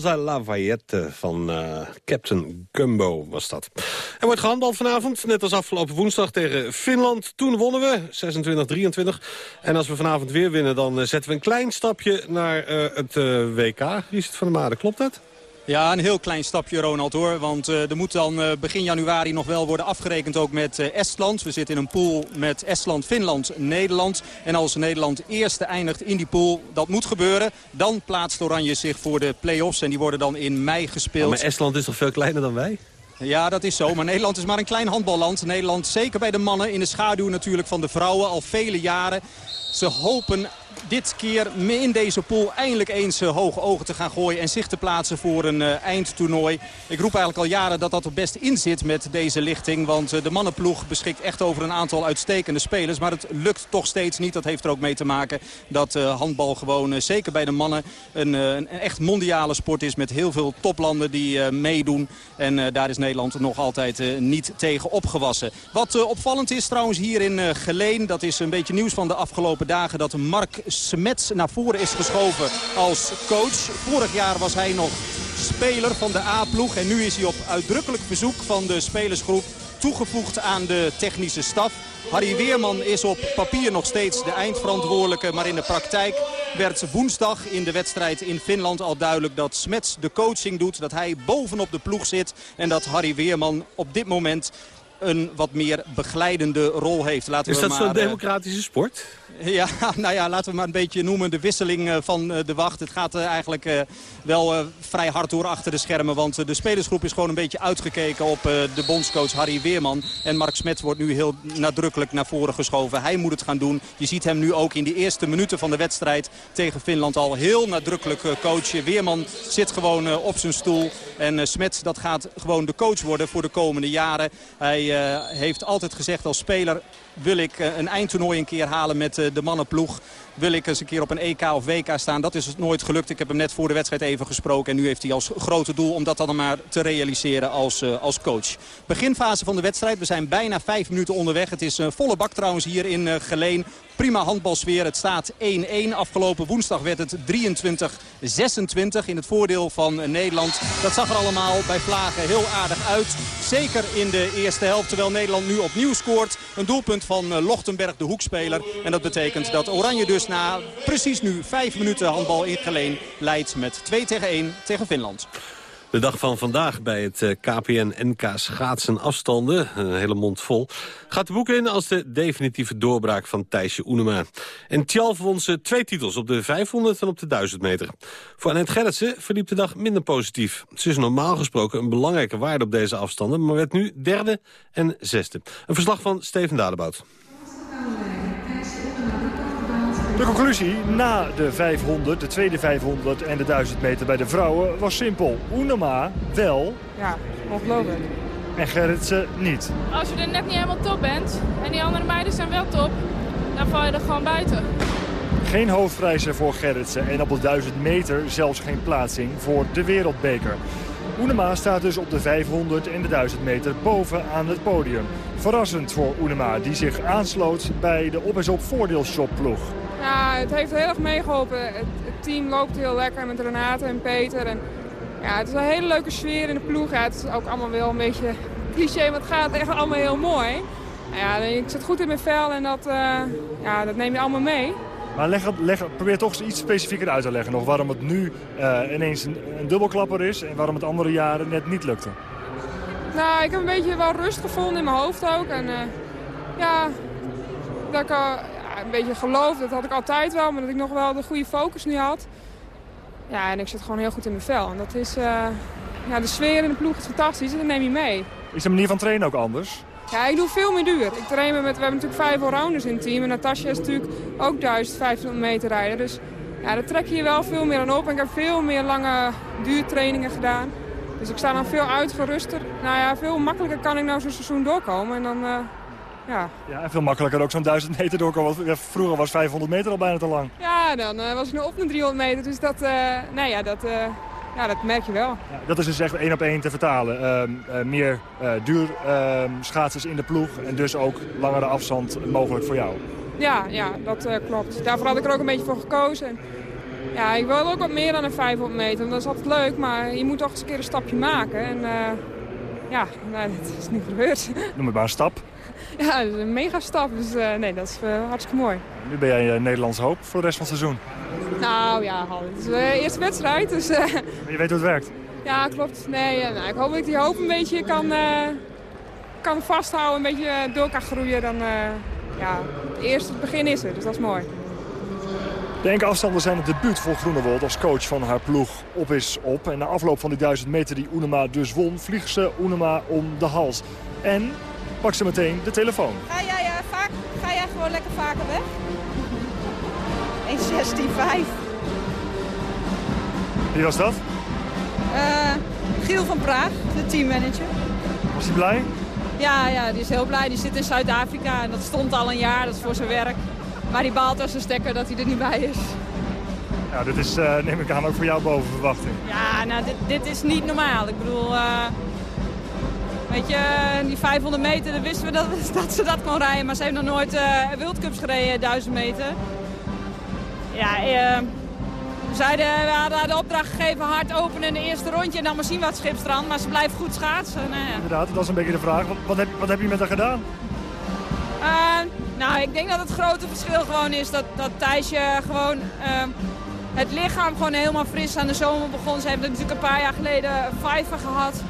Alonso Lafayette van eh, Captain Gumbo was dat. Er wordt gehandbald vanavond, net als afgelopen woensdag tegen Finland. Toen wonnen we, 26-23. En als we vanavond weer winnen, dan eh, zetten we een klein stapje naar eh, het WK. Wie is het van de Maden, klopt dat? Ja, een heel klein stapje Ronald hoor. Want eh, er moet dan eh, begin januari nog wel worden afgerekend ook met eh, Estland. We zitten in een pool met Estland, Finland, Nederland. En als Nederland eerste eindigt in die pool, dat moet gebeuren. Dan plaatst Oranje zich voor de play-offs. En die worden dan in mei gespeeld. maar Estland is toch veel kleiner dan wij? Ja, dat is zo. Maar Nederland is maar een klein handballand. Nederland, zeker bij de mannen, in de schaduw natuurlijk van de vrouwen al vele jaren. Ze hopen dit keer in deze pool eindelijk eens eh, hoge ogen te gaan gooien... en zich te plaatsen voor een eh, eindtoernooi. Ik roep eigenlijk al jaren dat dat er best in zit met deze lichting. Want eh, de mannenploeg beschikt echt over een aantal uitstekende spelers. Maar het lukt toch steeds niet. Dat heeft er ook mee te maken dat handbal gewoon, zeker bij de mannen... Een, een echt mondiale sport is met heel veel toplanden die meedoen. En daar is Nederland nog altijd niet tegen opgewassen. Wat opvallend is trouwens hier in Geleen... dat is een beetje nieuws van de afgelopen dagen... dat Mark Smets naar voren is geschoven als coach. Vorig jaar was hij nog speler van de A-ploeg. En nu is hij op uitdrukkelijk verzoek van de spelersgroep toegevoegd aan de technische staf. Harry Weerman is op papier nog steeds de eindverantwoordelijke. Maar in de praktijk werd woensdag in de wedstrijd in Finland al duidelijk dat Smets de coaching doet. Dat hij bovenop de ploeg zit. En dat Harry Weerman op dit moment een wat meer begeleidende rol heeft. Laten Is we dat zo'n eh, democratische sport? Ja, (laughs) nou ja, laten we maar een beetje noemen de wisseling eh, van eh, de wacht. Het gaat eh, eigenlijk eh, wel eh, vrij hard door achter de schermen. Want eh, de spelersgroep is gewoon een beetje uitgekeken op eh, de bondscoach Harry Weerman. En Mark Smets wordt nu heel nadrukkelijk naar voren geschoven. Hij moet het gaan doen. Je ziet hem nu ook in de eerste minuten van de wedstrijd tegen Finland al heel nadrukkelijk eh, coachen. Weerman zit gewoon eh, op zijn stoel. En eh, Smets dat gaat gewoon de coach worden voor de komende jaren. Hij eh, heeft altijd gezegd als speler wil ik eh, een eindtoernooi een keer halen met eh, de mannenploeg. Wil ik eens een keer op een EK of WK staan. Dat is nooit gelukt. Ik heb hem net voor de wedstrijd even gesproken. En nu heeft hij als grote doel om dat dan maar te realiseren als, eh, als coach. Beginfase van de wedstrijd. We zijn bijna vijf minuten onderweg. Het is een volle bak trouwens hier in eh, Geleen. Prima handbalsfeer. Het staat 1-1. Afgelopen woensdag werd het 23-26 in het voordeel van eh, Nederland. Dat zag er allemaal bij Vlagen heel aardig uit. Zeker in de eerste helft. Terwijl Nederland nu opnieuw scoort. Een doelpunt van eh, Lochtenberg, de hoekspeler. En dat betekent dat Oranje dus na precies nu vijf minuten handbal in Geleen leidt met 2 tegen 1 tegen Finland. De dag van vandaag bij het eh, KPN-NK schaatsen afstanden, een hele mond vol, gaat de boek in als de definitieve doorbraak van Thijsje Oenema. En Tjalf won ze twee titels op de 500 en op de 1000 meter. Voor Annette Gerritsen verliep de dag minder positief. Ze is normaal gesproken een belangrijke waarde op deze afstanden, maar werd nu derde en zesde. Een verslag van Steven Dadebout. De conclusie na de 500, de tweede 500 en de 1000 meter bij de vrouwen was simpel. Oenema wel Ja, ongelooflijk. en Gerritsen niet. Als je er net niet helemaal top bent en die andere meiden zijn wel top, dan val je er gewoon buiten. Geen hoofdprijzen voor Gerritsen en op de 1000 meter zelfs geen plaatsing voor de wereldbeker. Oenema staat dus op de 500 en de 1000 meter boven aan het podium. Verrassend voor Oenema, die zich aansloot bij de op- en op voordeelshop-ploeg. Ja, het heeft heel erg meegeholpen. Het, het team loopt heel lekker met Renate en Peter. En, ja, het is een hele leuke sfeer in de ploeg. Ja, het is ook allemaal wel een beetje (laughs) cliché, maar het gaat echt allemaal heel mooi. Nou Ja, ik zit goed in mijn vel en dat, eh, ja, dat neem je allemaal mee. Maar leg, leg, probeer toch iets specifieker uit te leggen nog waarom het nu eh, ineens een, een dubbelklapper is en waarom het andere jaren net niet lukte. Nou, ik heb een beetje wel rust gevonden in mijn hoofd ook. En eh, ja, dat ik ja, een beetje geloof, dat had ik altijd wel. Maar dat ik nog wel de goede focus nu had. Ja, en ik zit gewoon heel goed in mijn vel. En dat is, eh, ja, de sfeer in de ploeg is fantastisch en dat neem je mee. Is de manier van trainen ook anders? Ja, ik doe veel meer duur. Ik train me met, we hebben natuurlijk vijf allrounders in het team. En Natasja is natuurlijk ook 1500 meter rijden. Dus ja, daar trek je je wel veel meer aan op. En ik heb veel meer lange duurtrainingen gedaan. Dus ik sta dan veel uitgeruster. Nou ja, veel makkelijker kan ik nou zo'n seizoen doorkomen. En dan, eh, ja. Ja, en veel makkelijker ook zo'n 1000 meter doorkomen. Vroeger was 500 meter al bijna te lang. Ja, dan eh, was ik nu op naar 300 meter. Dus dat, eh, nee, ja, dat, eh, ja, dat merk je wel. Ja, dat is dus echt één op één te vertalen. Ehm, eh, meer duur ehm, schaatsers in de ploeg en dus ook langere afstand mogelijk voor jou. Ja, ja dat klopt. Daarvoor had ik er ook een beetje voor gekozen. En, ja, ik wilde ook wat meer dan een 500 meter. want Dat is altijd leuk, maar je moet toch eens een keer een stapje maken. En ja, (laughs) nee, dat is niet gebeurd. Noem het maar een stap. (laughs) ja, dat is een mega stap. Dus eh, nee, dat is eh, hartstikke mooi. Nu ben jij eh, Nederlands hoop voor de rest van het seizoen. Nou ja, het is de eerste wedstrijd. Dus (laughs) je weet hoe het werkt. ja, klopt. Nee, nou, ik hoop dat ik die hoop een beetje kan, kan vasthouden. Een beetje door kan groeien. Dan, ja, het eerste begin is er, dus dat is mooi. De enkele afstanden zijn het debuut voor Groenewold als coach van haar ploeg op is op. En na afloop van die 1000 meter die Oenema dus won, vliegt ze Oenema om de hals. En pakt ze meteen de telefoon. Ga jij, eh, vaak, ga jij gewoon lekker vaker weg? (laughs) 1.16.5. Wie was dat? Eh Giel van Praag, de teammanager. Was hij blij? Ja, ja, die is heel blij. Die zit in Zuid-Afrika en dat stond al een jaar, dat is voor zijn werk. Maar die baalt als een stekker dat hij er niet bij is. Ja, dit is, eh, neem ik aan, ook voor jou boven verwachting. Ja, nou, dit, dit is niet normaal. Ik bedoel, weet je, die 500 meter, dan wisten we dat, (laughs) dat ze dat kon rijden. Maar ze heeft nog nooit eh World Cups gereden, 1000 meter. Ja, eh, we, zeiden, we hadden haar de opdracht gegeven hard openen in de eerste rondje en dan maar zien wat schipstrand. Maar ze blijft goed schaatsen. Nou, ja. Inderdaad, dat is een beetje de vraag. Wat, wat, heb, wat heb je met haar gedaan? Eh, nou, ik denk dat het grote verschil gewoon is dat, dat Thijsje gewoon eh, het lichaam gewoon helemaal fris aan de zomer begon. Ze hebben natuurlijk een paar jaar geleden vijver gehad.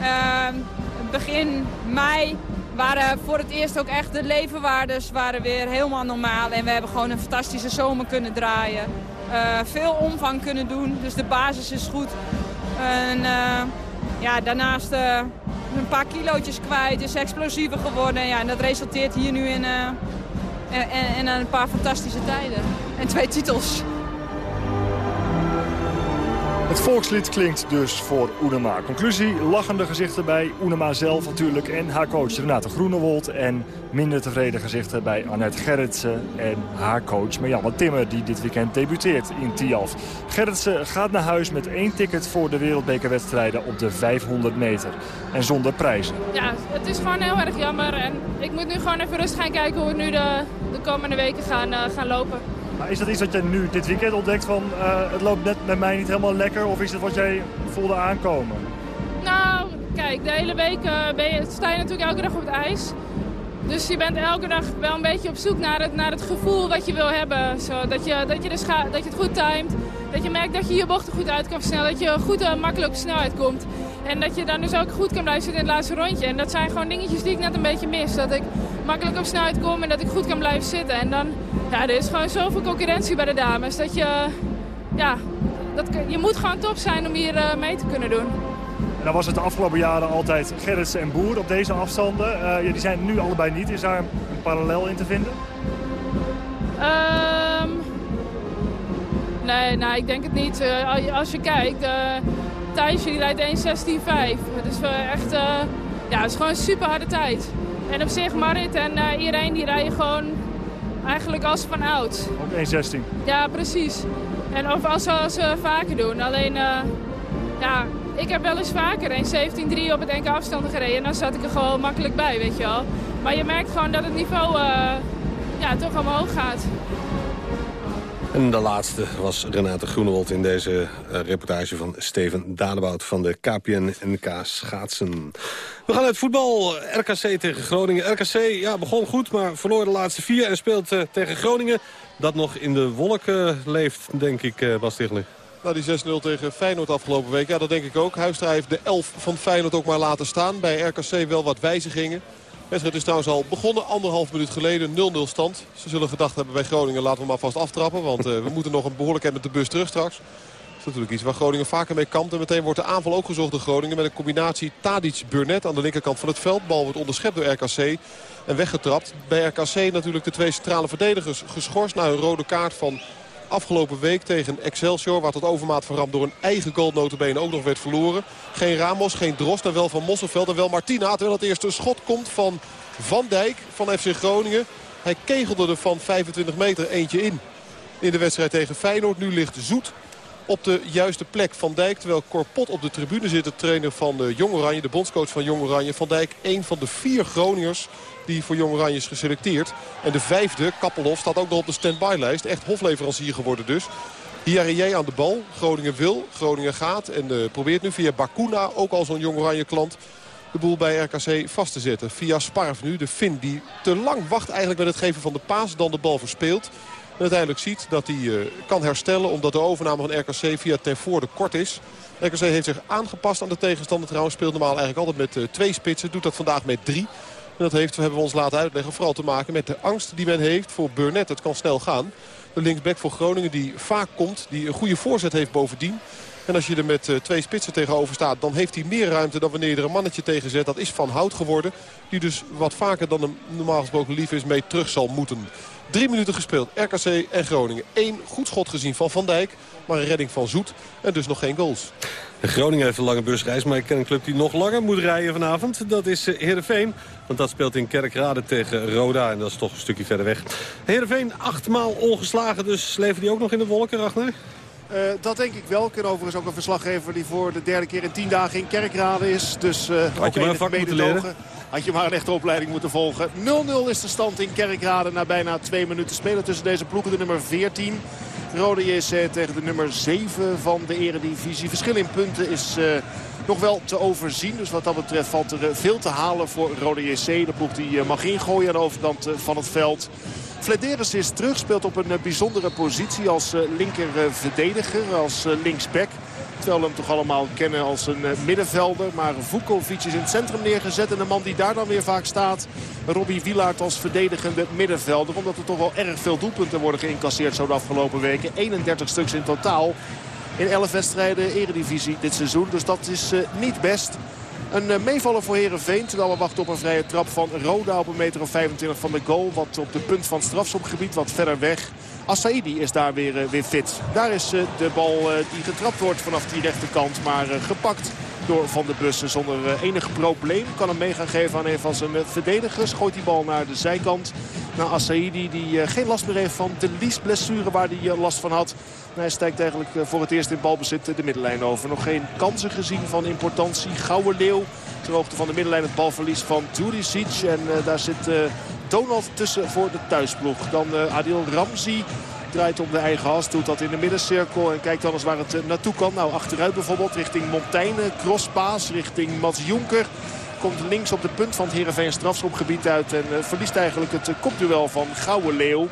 Eh, begin mei waren voor het eerst ook echt de levenwaardes waren weer helemaal normaal. En we hebben gewoon een fantastische zomer kunnen draaien. Eh, veel omvang kunnen doen, dus de basis is goed. En eh, ja, daarnaast eh, een paar kilootjes kwijt, is explosiever geworden. Ja, en dat resulteert hier nu in, en een paar fantastische tijden. En twee titels. Het volkslied klinkt dus voor Oenema. Conclusie, lachende gezichten bij Oenema zelf natuurlijk... en haar coach Renate Groenewold. En minder tevreden gezichten bij Annette Gerritsen en haar coach Marianne Timmer... die dit weekend debuteert in Tialf. Gerritsen gaat naar huis met één ticket voor de wereldbekerwedstrijden op de 500 meter. En zonder prijzen. Ja, het is gewoon heel erg jammer. En ik moet nu gewoon even rustig gaan kijken hoe we nu de, de komende weken gaan, eh, gaan lopen. Maar is dat iets wat jij nu dit weekend ontdekt van... eh, het loopt net met mij niet helemaal lekker... of is het wat jij voelde aankomen? Nou, kijk, de hele week eh, ben je, sta je natuurlijk elke dag op het ijs. Dus je bent elke dag wel een beetje op zoek naar het, naar het gevoel wat je wil hebben. Zo, dat, je, dat, je scha- dat je het goed timed. Dat je merkt dat je je bochten goed uit kan versnellen. Dat je goed en makkelijk op snelheid komt. En dat je dan dus ook goed kan blijven zitten in het laatste rondje. En dat zijn gewoon dingetjes die ik net een beetje mis. Dat ik makkelijk op snelheid kom en dat ik goed kan blijven zitten. En dan, ja, er is gewoon zoveel concurrentie bij de dames. Dat je, ja, dat, je moet gewoon top zijn om hier eh, mee te kunnen doen. En dan was het de afgelopen jaren altijd Gerritsen en Boer op deze afstanden. Eh, ja, die zijn nu allebei niet. Is daar een parallel in te vinden? Ehm, Nee, nou, ik denk het niet. Uh, als je kijkt, Thijsje die rijdt 1.16.5. Het is uh, echt, ja, het is gewoon een super harde tijd. En op zich Marit en iedereen die rijden gewoon eigenlijk als van oud. Ook 1.16? Ja, precies. En of als, als ze vaker doen. Alleen, ja, ik heb wel eens vaker 1.17.3 op het enkele afstanden gereden. En dan zat ik er gewoon makkelijk bij, weet je wel. Maar je merkt gewoon dat het niveau ja, toch omhoog gaat. En de laatste was Renate Groenewold in deze uh, reportage van Steven Dadebout van de KPN-NK Schaatsen. We gaan uit voetbal. RKC tegen Groningen. RKC ja, begon goed, maar verloor de laatste vier en speelt uh, tegen Groningen. Dat nog in de wolken leeft, denk ik, uh, Bas Tichler. Nou, die 6-0 tegen Feyenoord afgelopen week, ja, dat denk ik ook. Huistra heeft de 11 van Feyenoord ook maar laten staan. Bij RKC wel wat wijzigingen. Wedstrijd is trouwens al begonnen, anderhalf minuut geleden, 0-0 stand. Ze zullen gedacht hebben bij Groningen, laten we maar vast aftrappen. Want uh, we (laughs) moeten nog een behoorlijkheid met de bus terug straks. Dat is natuurlijk iets waar Groningen vaker mee kampt. En meteen wordt de aanval ook gezocht door Groningen met een combinatie Tadic-Burnett aan de linkerkant van het veld. Bal wordt onderschept door RKC en weggetrapt. Bij RKC natuurlijk de twee centrale verdedigers geschorst na een rode kaart van afgelopen week tegen Excelsior. Waar tot overmaat verramd door een eigen goal ook nog werd verloren. Geen Ramos, geen Drost en wel van Mosselveld en wel Martina. Terwijl het eerste schot komt van Van Dijk van FC Groningen. Hij kegelde er van 25 meter eentje in. In de wedstrijd tegen Feyenoord. Nu ligt Zoet op de juiste plek. Van Dijk, terwijl Corpot op de tribune zit. De trainer van de Jong Oranje, de bondscoach van Jong Oranje. Van Dijk, een van de vier Groningers die voor Jong Oranje is geselecteerd. En de vijfde, Kappelhof, staat ook nog op de stand-by-lijst. Echt hofleverancier geworden dus. Hiarie aan de bal. Groningen wil, Groningen gaat. En uh, probeert nu via Bakuna, ook al zo'n Jong Oranje klant de boel bij RKC vast te zetten. Via Sparf nu, de Fin die te lang wacht eigenlijk met het geven van de paas. Dan de bal verspeelt. Uiteindelijk ziet dat hij uh, kan herstellen omdat de overname van RKC via ten voorde kort is. RKC heeft zich aangepast aan de tegenstander trouwens. Speelt normaal eigenlijk altijd met uh, twee spitsen. Doet dat vandaag met drie. En dat heeft, hebben we ons laten uitleggen, vooral te maken met de angst die men heeft voor Burnett. Het kan snel gaan. De linksback voor Groningen die vaak komt, die een goede voorzet heeft bovendien. En als je er met uh, twee spitsen tegenover staat... dan heeft hij meer ruimte dan wanneer je er een mannetje tegen zet. Dat is van hout geworden. Die dus wat vaker dan een normaal gesproken lief is mee terug zal moeten. Drie minuten gespeeld. RKC en Groningen. Eén goed schot gezien van Van Dijk. Maar een redding van Zoet. En dus nog geen goals. Groningen heeft een lange busreis, maar ik ken een club die nog langer moet rijden vanavond. Dat is uh, Heerenveen, want dat speelt in Kerkrade tegen Roda. En dat is toch een stukje verder weg. Heerenveen achtmaal ongeslagen, dus leven die ook nog in de wolken, Ragnar? Uh, dat denk ik wel. Ik ken overigens ook een verslaggever die voor de derde keer in tien dagen in Kerkrade is. Dus uh, Had je maar een vak moeten leren? Had je maar een echte opleiding moeten volgen. 0-0 is de stand in Kerkrade na bijna twee minuten spelen tussen deze ploegen. De nummer 14 Rode JC tegen de nummer 7 van de eredivisie. Verschil in punten is uh, nog wel te overzien. Dus wat dat betreft valt er veel te halen voor Rode JC. De ploeg die mag ingooien aan de overkant van het veld. Flederis is terug, speelt op een bijzondere positie als linker verdediger, als linksback. Terwijl we hem toch allemaal kennen als een middenvelder. Maar Vukovic is in het centrum neergezet. En de man die daar dan weer vaak staat, Robbie Wielaert als verdedigende middenvelder. Omdat er toch wel erg veel doelpunten worden geïncasseerd zo de afgelopen weken. 31 stuks in totaal in 11 wedstrijden eredivisie dit seizoen. Dus dat is uh, niet best. Een uh, meevaller voor Herenveen. Terwijl we wachten op een vrije trap van Roda op een meter of 25 van de goal. Wat op de punt van strafschopgebied, wat verder weg. Assaidi is daar weer, uh, weer fit. Daar is uh, de bal uh, die getrapt wordt vanaf die rechterkant. Maar gepakt door Van de Bussen zonder enig probleem. Kan hem mee gaan geven aan een van zijn verdedigers. Gooit die bal naar de zijkant. Naar Assaidi die geen last meer heeft van de Lies blessure waar hij last van had. Hij stijgt eigenlijk voor het eerst in balbezit de middenlijn over. Nog geen kansen gezien van importantie. Gouden Leeuw ter hoogte van de middenlijn het balverlies van Duricic. En daar zit Donald tussen voor de thuisploeg. Dan uh, Adil Ramzi draait om de eigen has. Doet dat in de middencirkel en kijkt dan eens waar het naartoe kan. Nou, achteruit bijvoorbeeld richting Montaigne. Crosspaas richting Mats Jonker. Komt links op de punt van het Heerenveen strafschopgebied uit. En verliest eigenlijk het kopduel van Gouden Leeuw.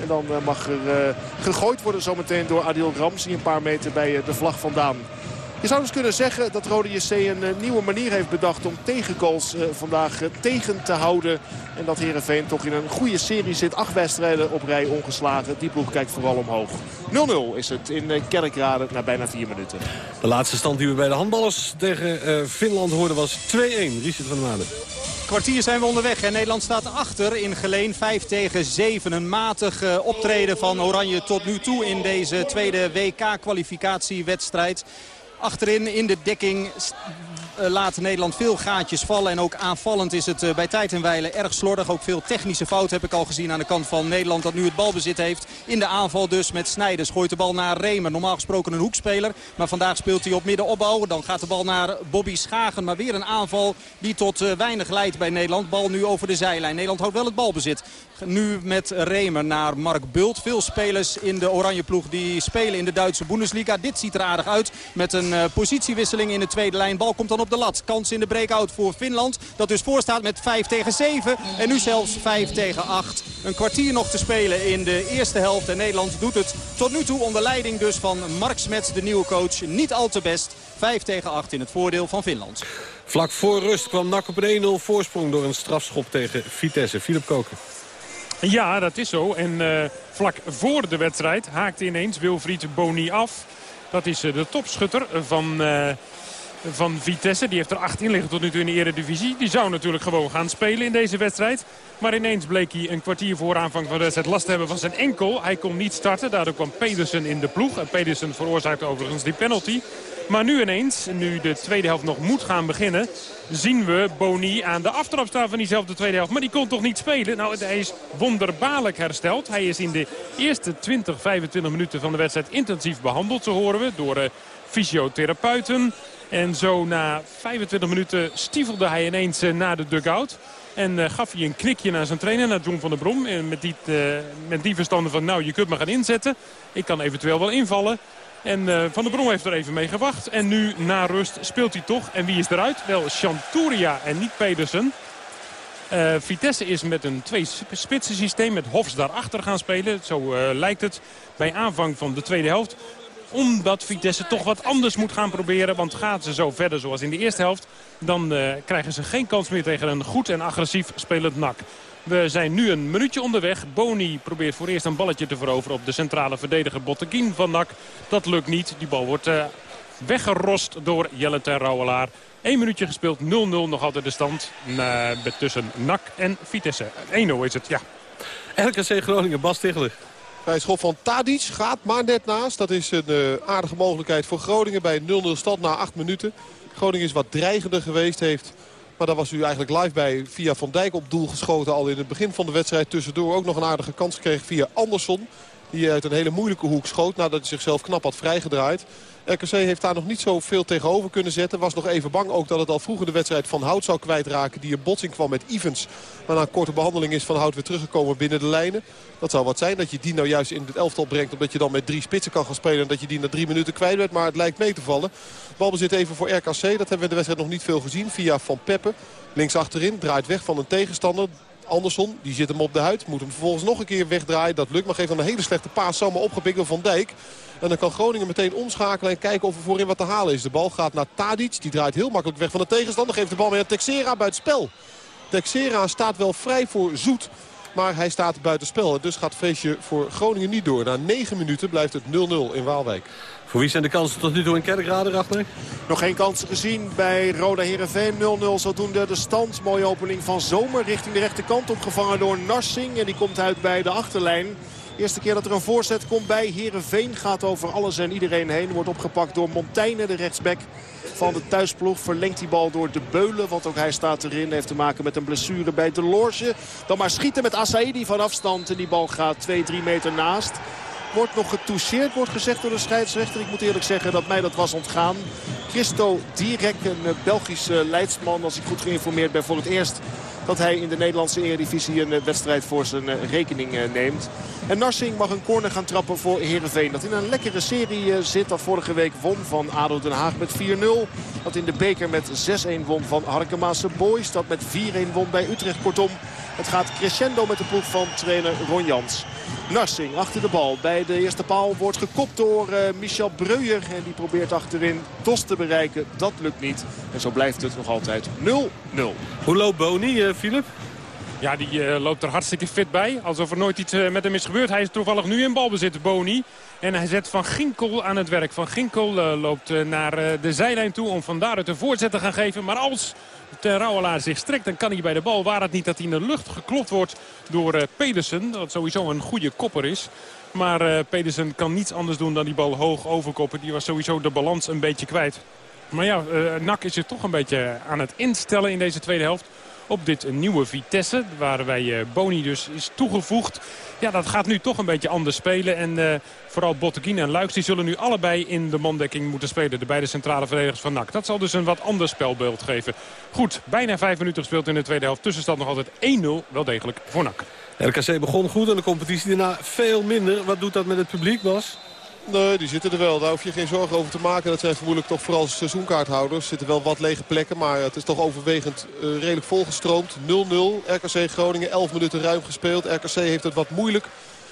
En dan mag er gegooid worden zometeen door Adil Ramzi. Een paar meter bij de vlag vandaan. Je zou dus kunnen zeggen dat Rode JC een nieuwe manier heeft bedacht om tegengoals vandaag tegen te houden. En dat Heerenveen toch in een goede serie zit. Acht wedstrijden op rij ongeslagen. Die ploeg kijkt vooral omhoog. 0-0 is het in Kerkrade na bijna vier minuten. De laatste stand die we bij de handballers tegen uh, Finland hoorden was 2-1. Richard van der Maden. kwartier zijn we onderweg. En Nederland staat achter in Geleen 5 tegen 7. Een matig optreden van Oranje tot nu toe in deze tweede WK-kwalificatiewedstrijd. Achterin in de dekking laat Nederland veel gaatjes vallen. En ook aanvallend is het uh, bij tijd en wijle erg slordig. Ook veel technische fouten heb ik al gezien aan de kant van Nederland. Dat nu het balbezit heeft in de aanval dus met Snijders. Gooit de bal naar Remer. Normaal gesproken een hoekspeler. Maar vandaag speelt hij op middenopbouw. Dan gaat de bal naar Bobby Schagen. Maar weer een aanval die tot uh, weinig leidt bij Nederland. Bal nu over de zijlijn. Nederland houdt wel het balbezit. Nu met Remer naar Mark Bult. Veel spelers in de oranje ploeg die spelen in de Duitse Bundesliga. Dit ziet er aardig uit met een positiewisseling in de tweede lijn. Bal komt dan op de lat. Kans in de breakout voor Finland. Dat dus voorstaat met 5 tegen 7. En nu zelfs 5 tegen 8. Een kwartier nog te spelen in de eerste helft. En Nederland doet het tot nu toe onder leiding dus van Mark Smets, de nieuwe coach. Niet al te best. 5 tegen 8 in het voordeel van Finland. Vlak voor rust kwam NAC op een 1-0 voorsprong door een strafschop tegen Vitesse. Philip Koken. Ja, dat is zo. En uh, vlak voor de wedstrijd haakte ineens Wilfried Boni af. Dat is uh, de topschutter van... Uh, van Vitesse. Die heeft er 18 liggen tot nu toe in de eredivisie. Die zou natuurlijk gewoon gaan spelen in deze wedstrijd. Maar ineens bleek hij een kwartier voor aanvang van de wedstrijd last te hebben van zijn enkel. Hij kon niet starten. Daardoor kwam Pedersen in de ploeg. En Pedersen veroorzaakte overigens die penalty. Maar nu ineens, nu de tweede helft nog moet gaan beginnen... zien we Boni aan de aftrap staan van diezelfde tweede helft. Maar die kon toch niet spelen? Nou, hij is wonderbaarlijk hersteld. Hij is in de eerste 20, 25 minuten van de wedstrijd intensief behandeld, zo horen we, door uh, fysiotherapeuten. En zo na 25 minuten stiefelde hij ineens uh, naar de dugout. En uh, gaf hij een knikje naar zijn trainer, naar John van der Brom. En met die, uh, met die verstanden van, nou, je kunt me gaan inzetten. Ik kan eventueel wel invallen. En Van der Brom heeft er even mee gewacht. En nu, na rust, speelt hij toch. En wie is eruit? Wel Chanturia en niet Pedersen. Vitesse is met een twee-spitsen systeem met Hofs daarachter gaan spelen. Zo lijkt het bij aanvang van de tweede helft omdat Vitesse toch wat anders moet gaan proberen. Want gaan ze zo verder zoals in de eerste helft... dan uh, krijgen ze geen kans meer tegen een goed en agressief spelend NAC. We zijn nu een minuutje onderweg. Boni probeert voor eerst een balletje te veroveren op de centrale verdediger Botteguin van NAC. Dat lukt niet. Die bal wordt uh, weggerost door Jelle ten Rouwelaar. Eén minuutje gespeeld, 0-0 nog altijd de stand tussen NAC en Vitesse. 1-0 is het, ja. RKC Groningen, Bas Tichler. Bij het van Tadic gaat maar net naast. Dat is een uh, aardige mogelijkheid voor Groningen bij 0-0 stand na 8 minuten. Groningen is wat dreigender geweest. Heeft, maar daar was u eigenlijk live bij via Van Dijk op doel geschoten. Al in het begin van de wedstrijd tussendoor ook nog een aardige kans gekregen via Andersson. Die uit een hele moeilijke hoek schoot nadat hij zichzelf knap had vrijgedraaid. RKC heeft daar nog niet zoveel tegenover kunnen zetten. Was nog even bang ook dat het al vroeger de wedstrijd van Hout zou kwijtraken. Die een botsing kwam met Evans. Maar na een korte behandeling is Van Hout weer teruggekomen binnen de lijnen. Dat zou wat zijn dat je die nou juist in het elftal brengt. Omdat je dan met drie spitsen kan gaan spelen. En dat je die na drie minuten kwijt bent. Maar het lijkt mee te vallen. Balbezit even voor RKC. Dat hebben we in de wedstrijd nog niet veel gezien. Via Van Peppe. Links achterin. Draait weg van een tegenstander. Andersson, die zit hem op de huid. Moet hem vervolgens nog een keer wegdraaien. Dat lukt, maar geeft dan een hele slechte paas zomaar opgepikt door Van Dijk. En dan kan Groningen meteen omschakelen en kijken of er voorin wat te halen is. De bal gaat naar Tadic. Die draait heel makkelijk weg van de tegenstander. Geeft de bal weer aan Texera buiten spel. Texera staat wel vrij voor Zoet. Maar hij staat buiten spel. En dus gaat feestje voor Groningen niet door. Na 9 minuten blijft het 0-0 in Waalwijk. Voor wie zijn de kansen tot nu toe in Kerkrade, Ragnar? Nog geen kansen gezien bij Roda Heerenveen. 0-0 zodoende de stand. Mooie opening van Zomer richting de rechterkant. Opgevangen door Narsing. En die komt uit bij de achterlijn. Eerste keer dat er een voorzet komt bij Heerenveen. Gaat over alles en iedereen heen. Wordt opgepakt door Montaigne, de rechtsback van de thuisploeg. Verlengt die bal door de Beulen, want ook hij staat erin. Heeft te maken met een blessure bij de Loorge. Dan maar schieten met Asaidi van afstand. En die bal gaat 2-3 meter naast. Wordt nog getoucheerd, wordt gezegd door de scheidsrechter. Ik moet eerlijk zeggen dat mij dat was ontgaan. Christo Direk, een Belgische leidsman, als ik goed geïnformeerd ben, voor het eerst dat hij in de Nederlandse Eredivisie een wedstrijd voor zijn rekening neemt. En Narsing mag een corner gaan trappen voor Heerenveen. Dat in een lekkere serie zit. Dat vorige week won van ADO Den Haag met 4-0. Dat in de beker met 6-1 won van Harkemaase Boys. Dat met 4-1 won bij Utrecht. Kortom, het gaat crescendo met de ploeg van trainer Ron Jans. Narsing achter de bal. Bij de eerste paal wordt gekopt door uh, Michel Breuer. En die probeert achterin Dos te bereiken. Dat lukt niet. En zo blijft het nog altijd 0-0. Hoe loopt Boni, uh, Philip? Ja, die uh, loopt er hartstikke fit bij. Alsof er nooit iets uh, met hem is gebeurd. Hij is toevallig nu in balbezit, Boni. En hij zet Van Ginkel aan het werk. Van Ginkel uh, loopt naar de zijlijn toe om van daaruit een voorzet te gaan geven. Maar als Ten Rouwelaar zich strekt, dan kan hij bij de bal. Waar het niet dat hij in de lucht geklopt wordt door uh, Pedersen. Dat sowieso een goede kopper is. Maar uh, Pedersen kan niets anders doen dan die bal hoog overkoppen. Die was sowieso de balans een beetje kwijt. Maar ja, NAC is er toch een beetje aan het instellen in deze tweede helft op dit nieuwe Vitesse. Waar wij Boni dus is toegevoegd. Ja, dat gaat nu toch een beetje anders spelen. En uh, vooral Botteguin en Luiks die zullen nu allebei in de mandekking moeten spelen. De beide centrale verdedigers van NAC. Dat zal dus een wat ander spelbeeld geven. Goed, bijna vijf minuten gespeeld in de tweede helft. Tussenstand nog altijd 1-0, wel degelijk voor NAC. RKC begon goed en de competitie daarna veel minder. Wat doet dat met het publiek, Bas? Nee, die zitten er wel. Daar hoef je geen zorgen over te maken. Dat zijn vermoedelijk toch vooral seizoenkaarthouders. Er zitten wel wat lege plekken, maar het is toch overwegend uh, redelijk volgestroomd. 0-0. RKC Groningen, 11 minuten ruim gespeeld. RKC heeft het wat moeilijk.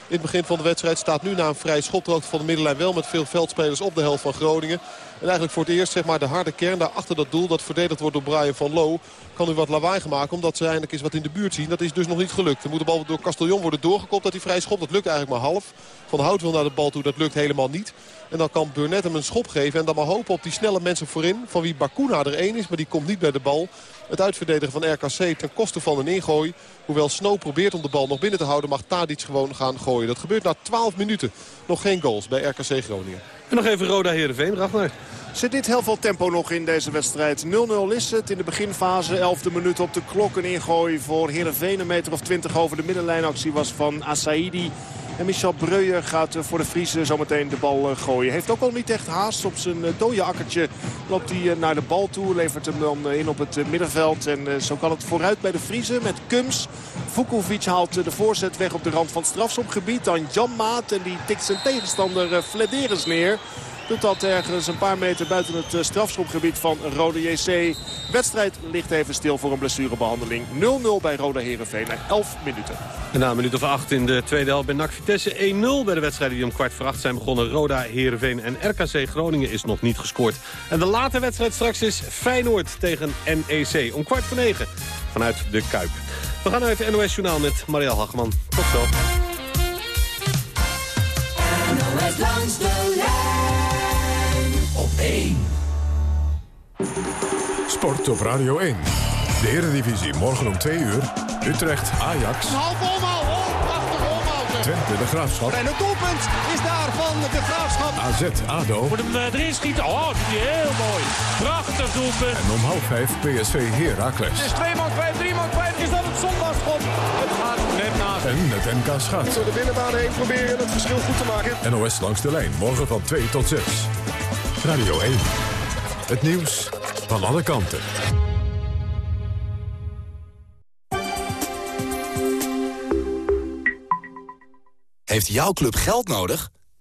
In het begin van de wedstrijd staat nu na een vrij schopdroogte van de middenlijn wel met veel veldspelers op de helft van Groningen. En eigenlijk voor het eerst zeg maar, de harde kern daar achter dat doel dat verdedigd wordt door Brian van Loo. Kan nu wat lawaai gaan maken omdat ze eindelijk eens wat in de buurt zien. Dat is dus nog niet gelukt. Er moet de bal door Castellon worden doorgekopt dat hij vrij schopt. Dat lukt eigenlijk maar half. Van Hout wil naar de bal toe. Dat lukt helemaal niet. En dan kan Burnett hem een schop geven. En dan maar hopen op die snelle mensen voorin. Van wie Bakuna er één is. Maar die komt niet bij de bal. Het uitverdedigen van RKC ten koste van een ingooi. Hoewel Snow probeert om de bal nog binnen te houden. Mag Tadic gewoon gaan gooien. Dat gebeurt na 12 minuten. Nog geen goals bij RKC Groningen. En nog even Roda Heerenveen. Ragnar. Zit dit heel veel tempo nog in deze wedstrijd. 0-0 is het in de beginfase. 11e minuut op de klok. Een ingooi voor Heerenveen. Een meter of 20 over de middenlijnactie was van Asaidi. En Michel Breuer gaat voor de Friese zometeen de bal gooien. Heeft ook al niet echt haast op zijn dode akkertje. Loopt hij naar de bal toe. Levert hem dan in op het middenveld. En zo kan het vooruit bij de Friese met Kums. Vukovic haalt de voorzet weg op de rand van het strafschopgebied. Dan Jan Maat. En die tikt zijn tegenstander Flederens neer. Doet dat ergens een paar meter buiten het strafschopgebied van Rode JC. Wedstrijd ligt even stil voor een blessurebehandeling. 0-0 bij Roda Heerenveen na 11 minuten. En na een minuut of acht in de tweede helft bij NAC Vitesse 1-0. Bij de wedstrijden die om kwart voor acht zijn begonnen. Roda, Heerenveen en RKC Groningen is nog niet gescoord. En de late wedstrijd straks is Feyenoord tegen NEC. Om kwart voor negen vanuit de Kuip. We gaan naar het NOS Journaal met Marielle Hagman. Tot zo. NOS langs de lijn 1. Sport op Radio 1. De Eredivisie morgen om 2 uur. Utrecht, Ajax. Een half omhaal, oh, prachtig omhaal. Twente, de Graafschap. En het doelpunt is daar van de Graafschap. AZ, ADO. Moet hem erin schieten. Oh, heel mooi. Prachtig doelpunt. En om half 5 PSV Heracles. Het is 2 man kwijt, 3 man kwijt. Is dat het zondagschop? Het gaat net naast. En het NK schaatsen. Door de binnenbaan heen proberen het verschil goed te maken. NOS langs de lijn, morgen van 2 tot 6. Radio 1. Het nieuws van alle kanten. Heeft jouw club geld nodig?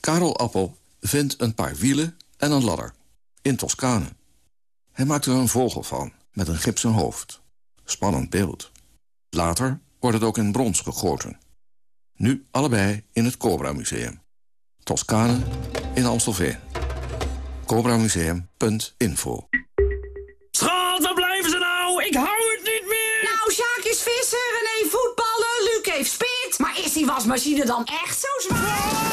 Karel Appel vindt een paar wielen en een ladder. In Toscane. Hij maakt er een vogel van, met een gipsen hoofd. Spannend beeld. Later wordt het ook in brons gegoten. Nu allebei in het Cobra Museum. Toscane in Amstelveen. CobraMuseum.info Schat, waar blijven ze nou? Ik hou het niet meer! Nou, Sjaak is vissen, René voetballen, Luc heeft spit. Maar is die wasmachine dan echt zo zwaar?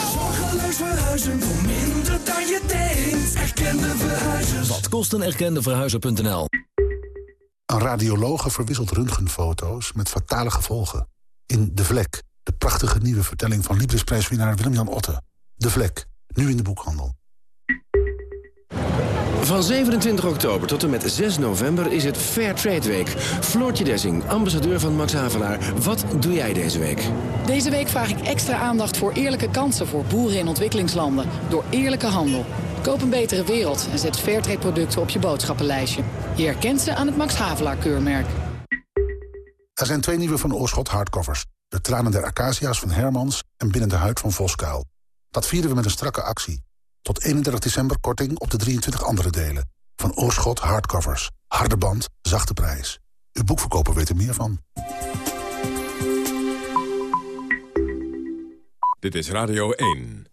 Zorgeloos verhuizen voor minder dan je denkt. Erkende verhuizers. Wat kost een erkende verhuizer.nl? Een radiologe verwisselt röntgenfoto's met fatale gevolgen. In De Vlek, de prachtige nieuwe vertelling van Liebdesprijswinnaar Willem-Jan Otte. De Vlek, nu in de boekhandel. Van 27 oktober tot en met 6 november is het Fair Trade Week. Floortje Dessing, ambassadeur van Max Havelaar. Wat doe jij deze week? Deze week vraag ik extra aandacht voor eerlijke kansen voor boeren in ontwikkelingslanden. Door eerlijke handel. Koop een betere wereld en zet Fairtrade producten op je boodschappenlijstje. Je herkent ze aan het Max Havelaar keurmerk. Er zijn twee nieuwe Van Oorschot hardcovers. De tranen der acacia's van Hermans en Binnen de huid van Voskuil. Dat vieren we met een strakke actie. Tot 31 december korting op de 23 andere delen. Van Oorschot Hardcovers. Harde band, zachte prijs. Uw boekverkoper weet er meer van. Dit is Radio 1.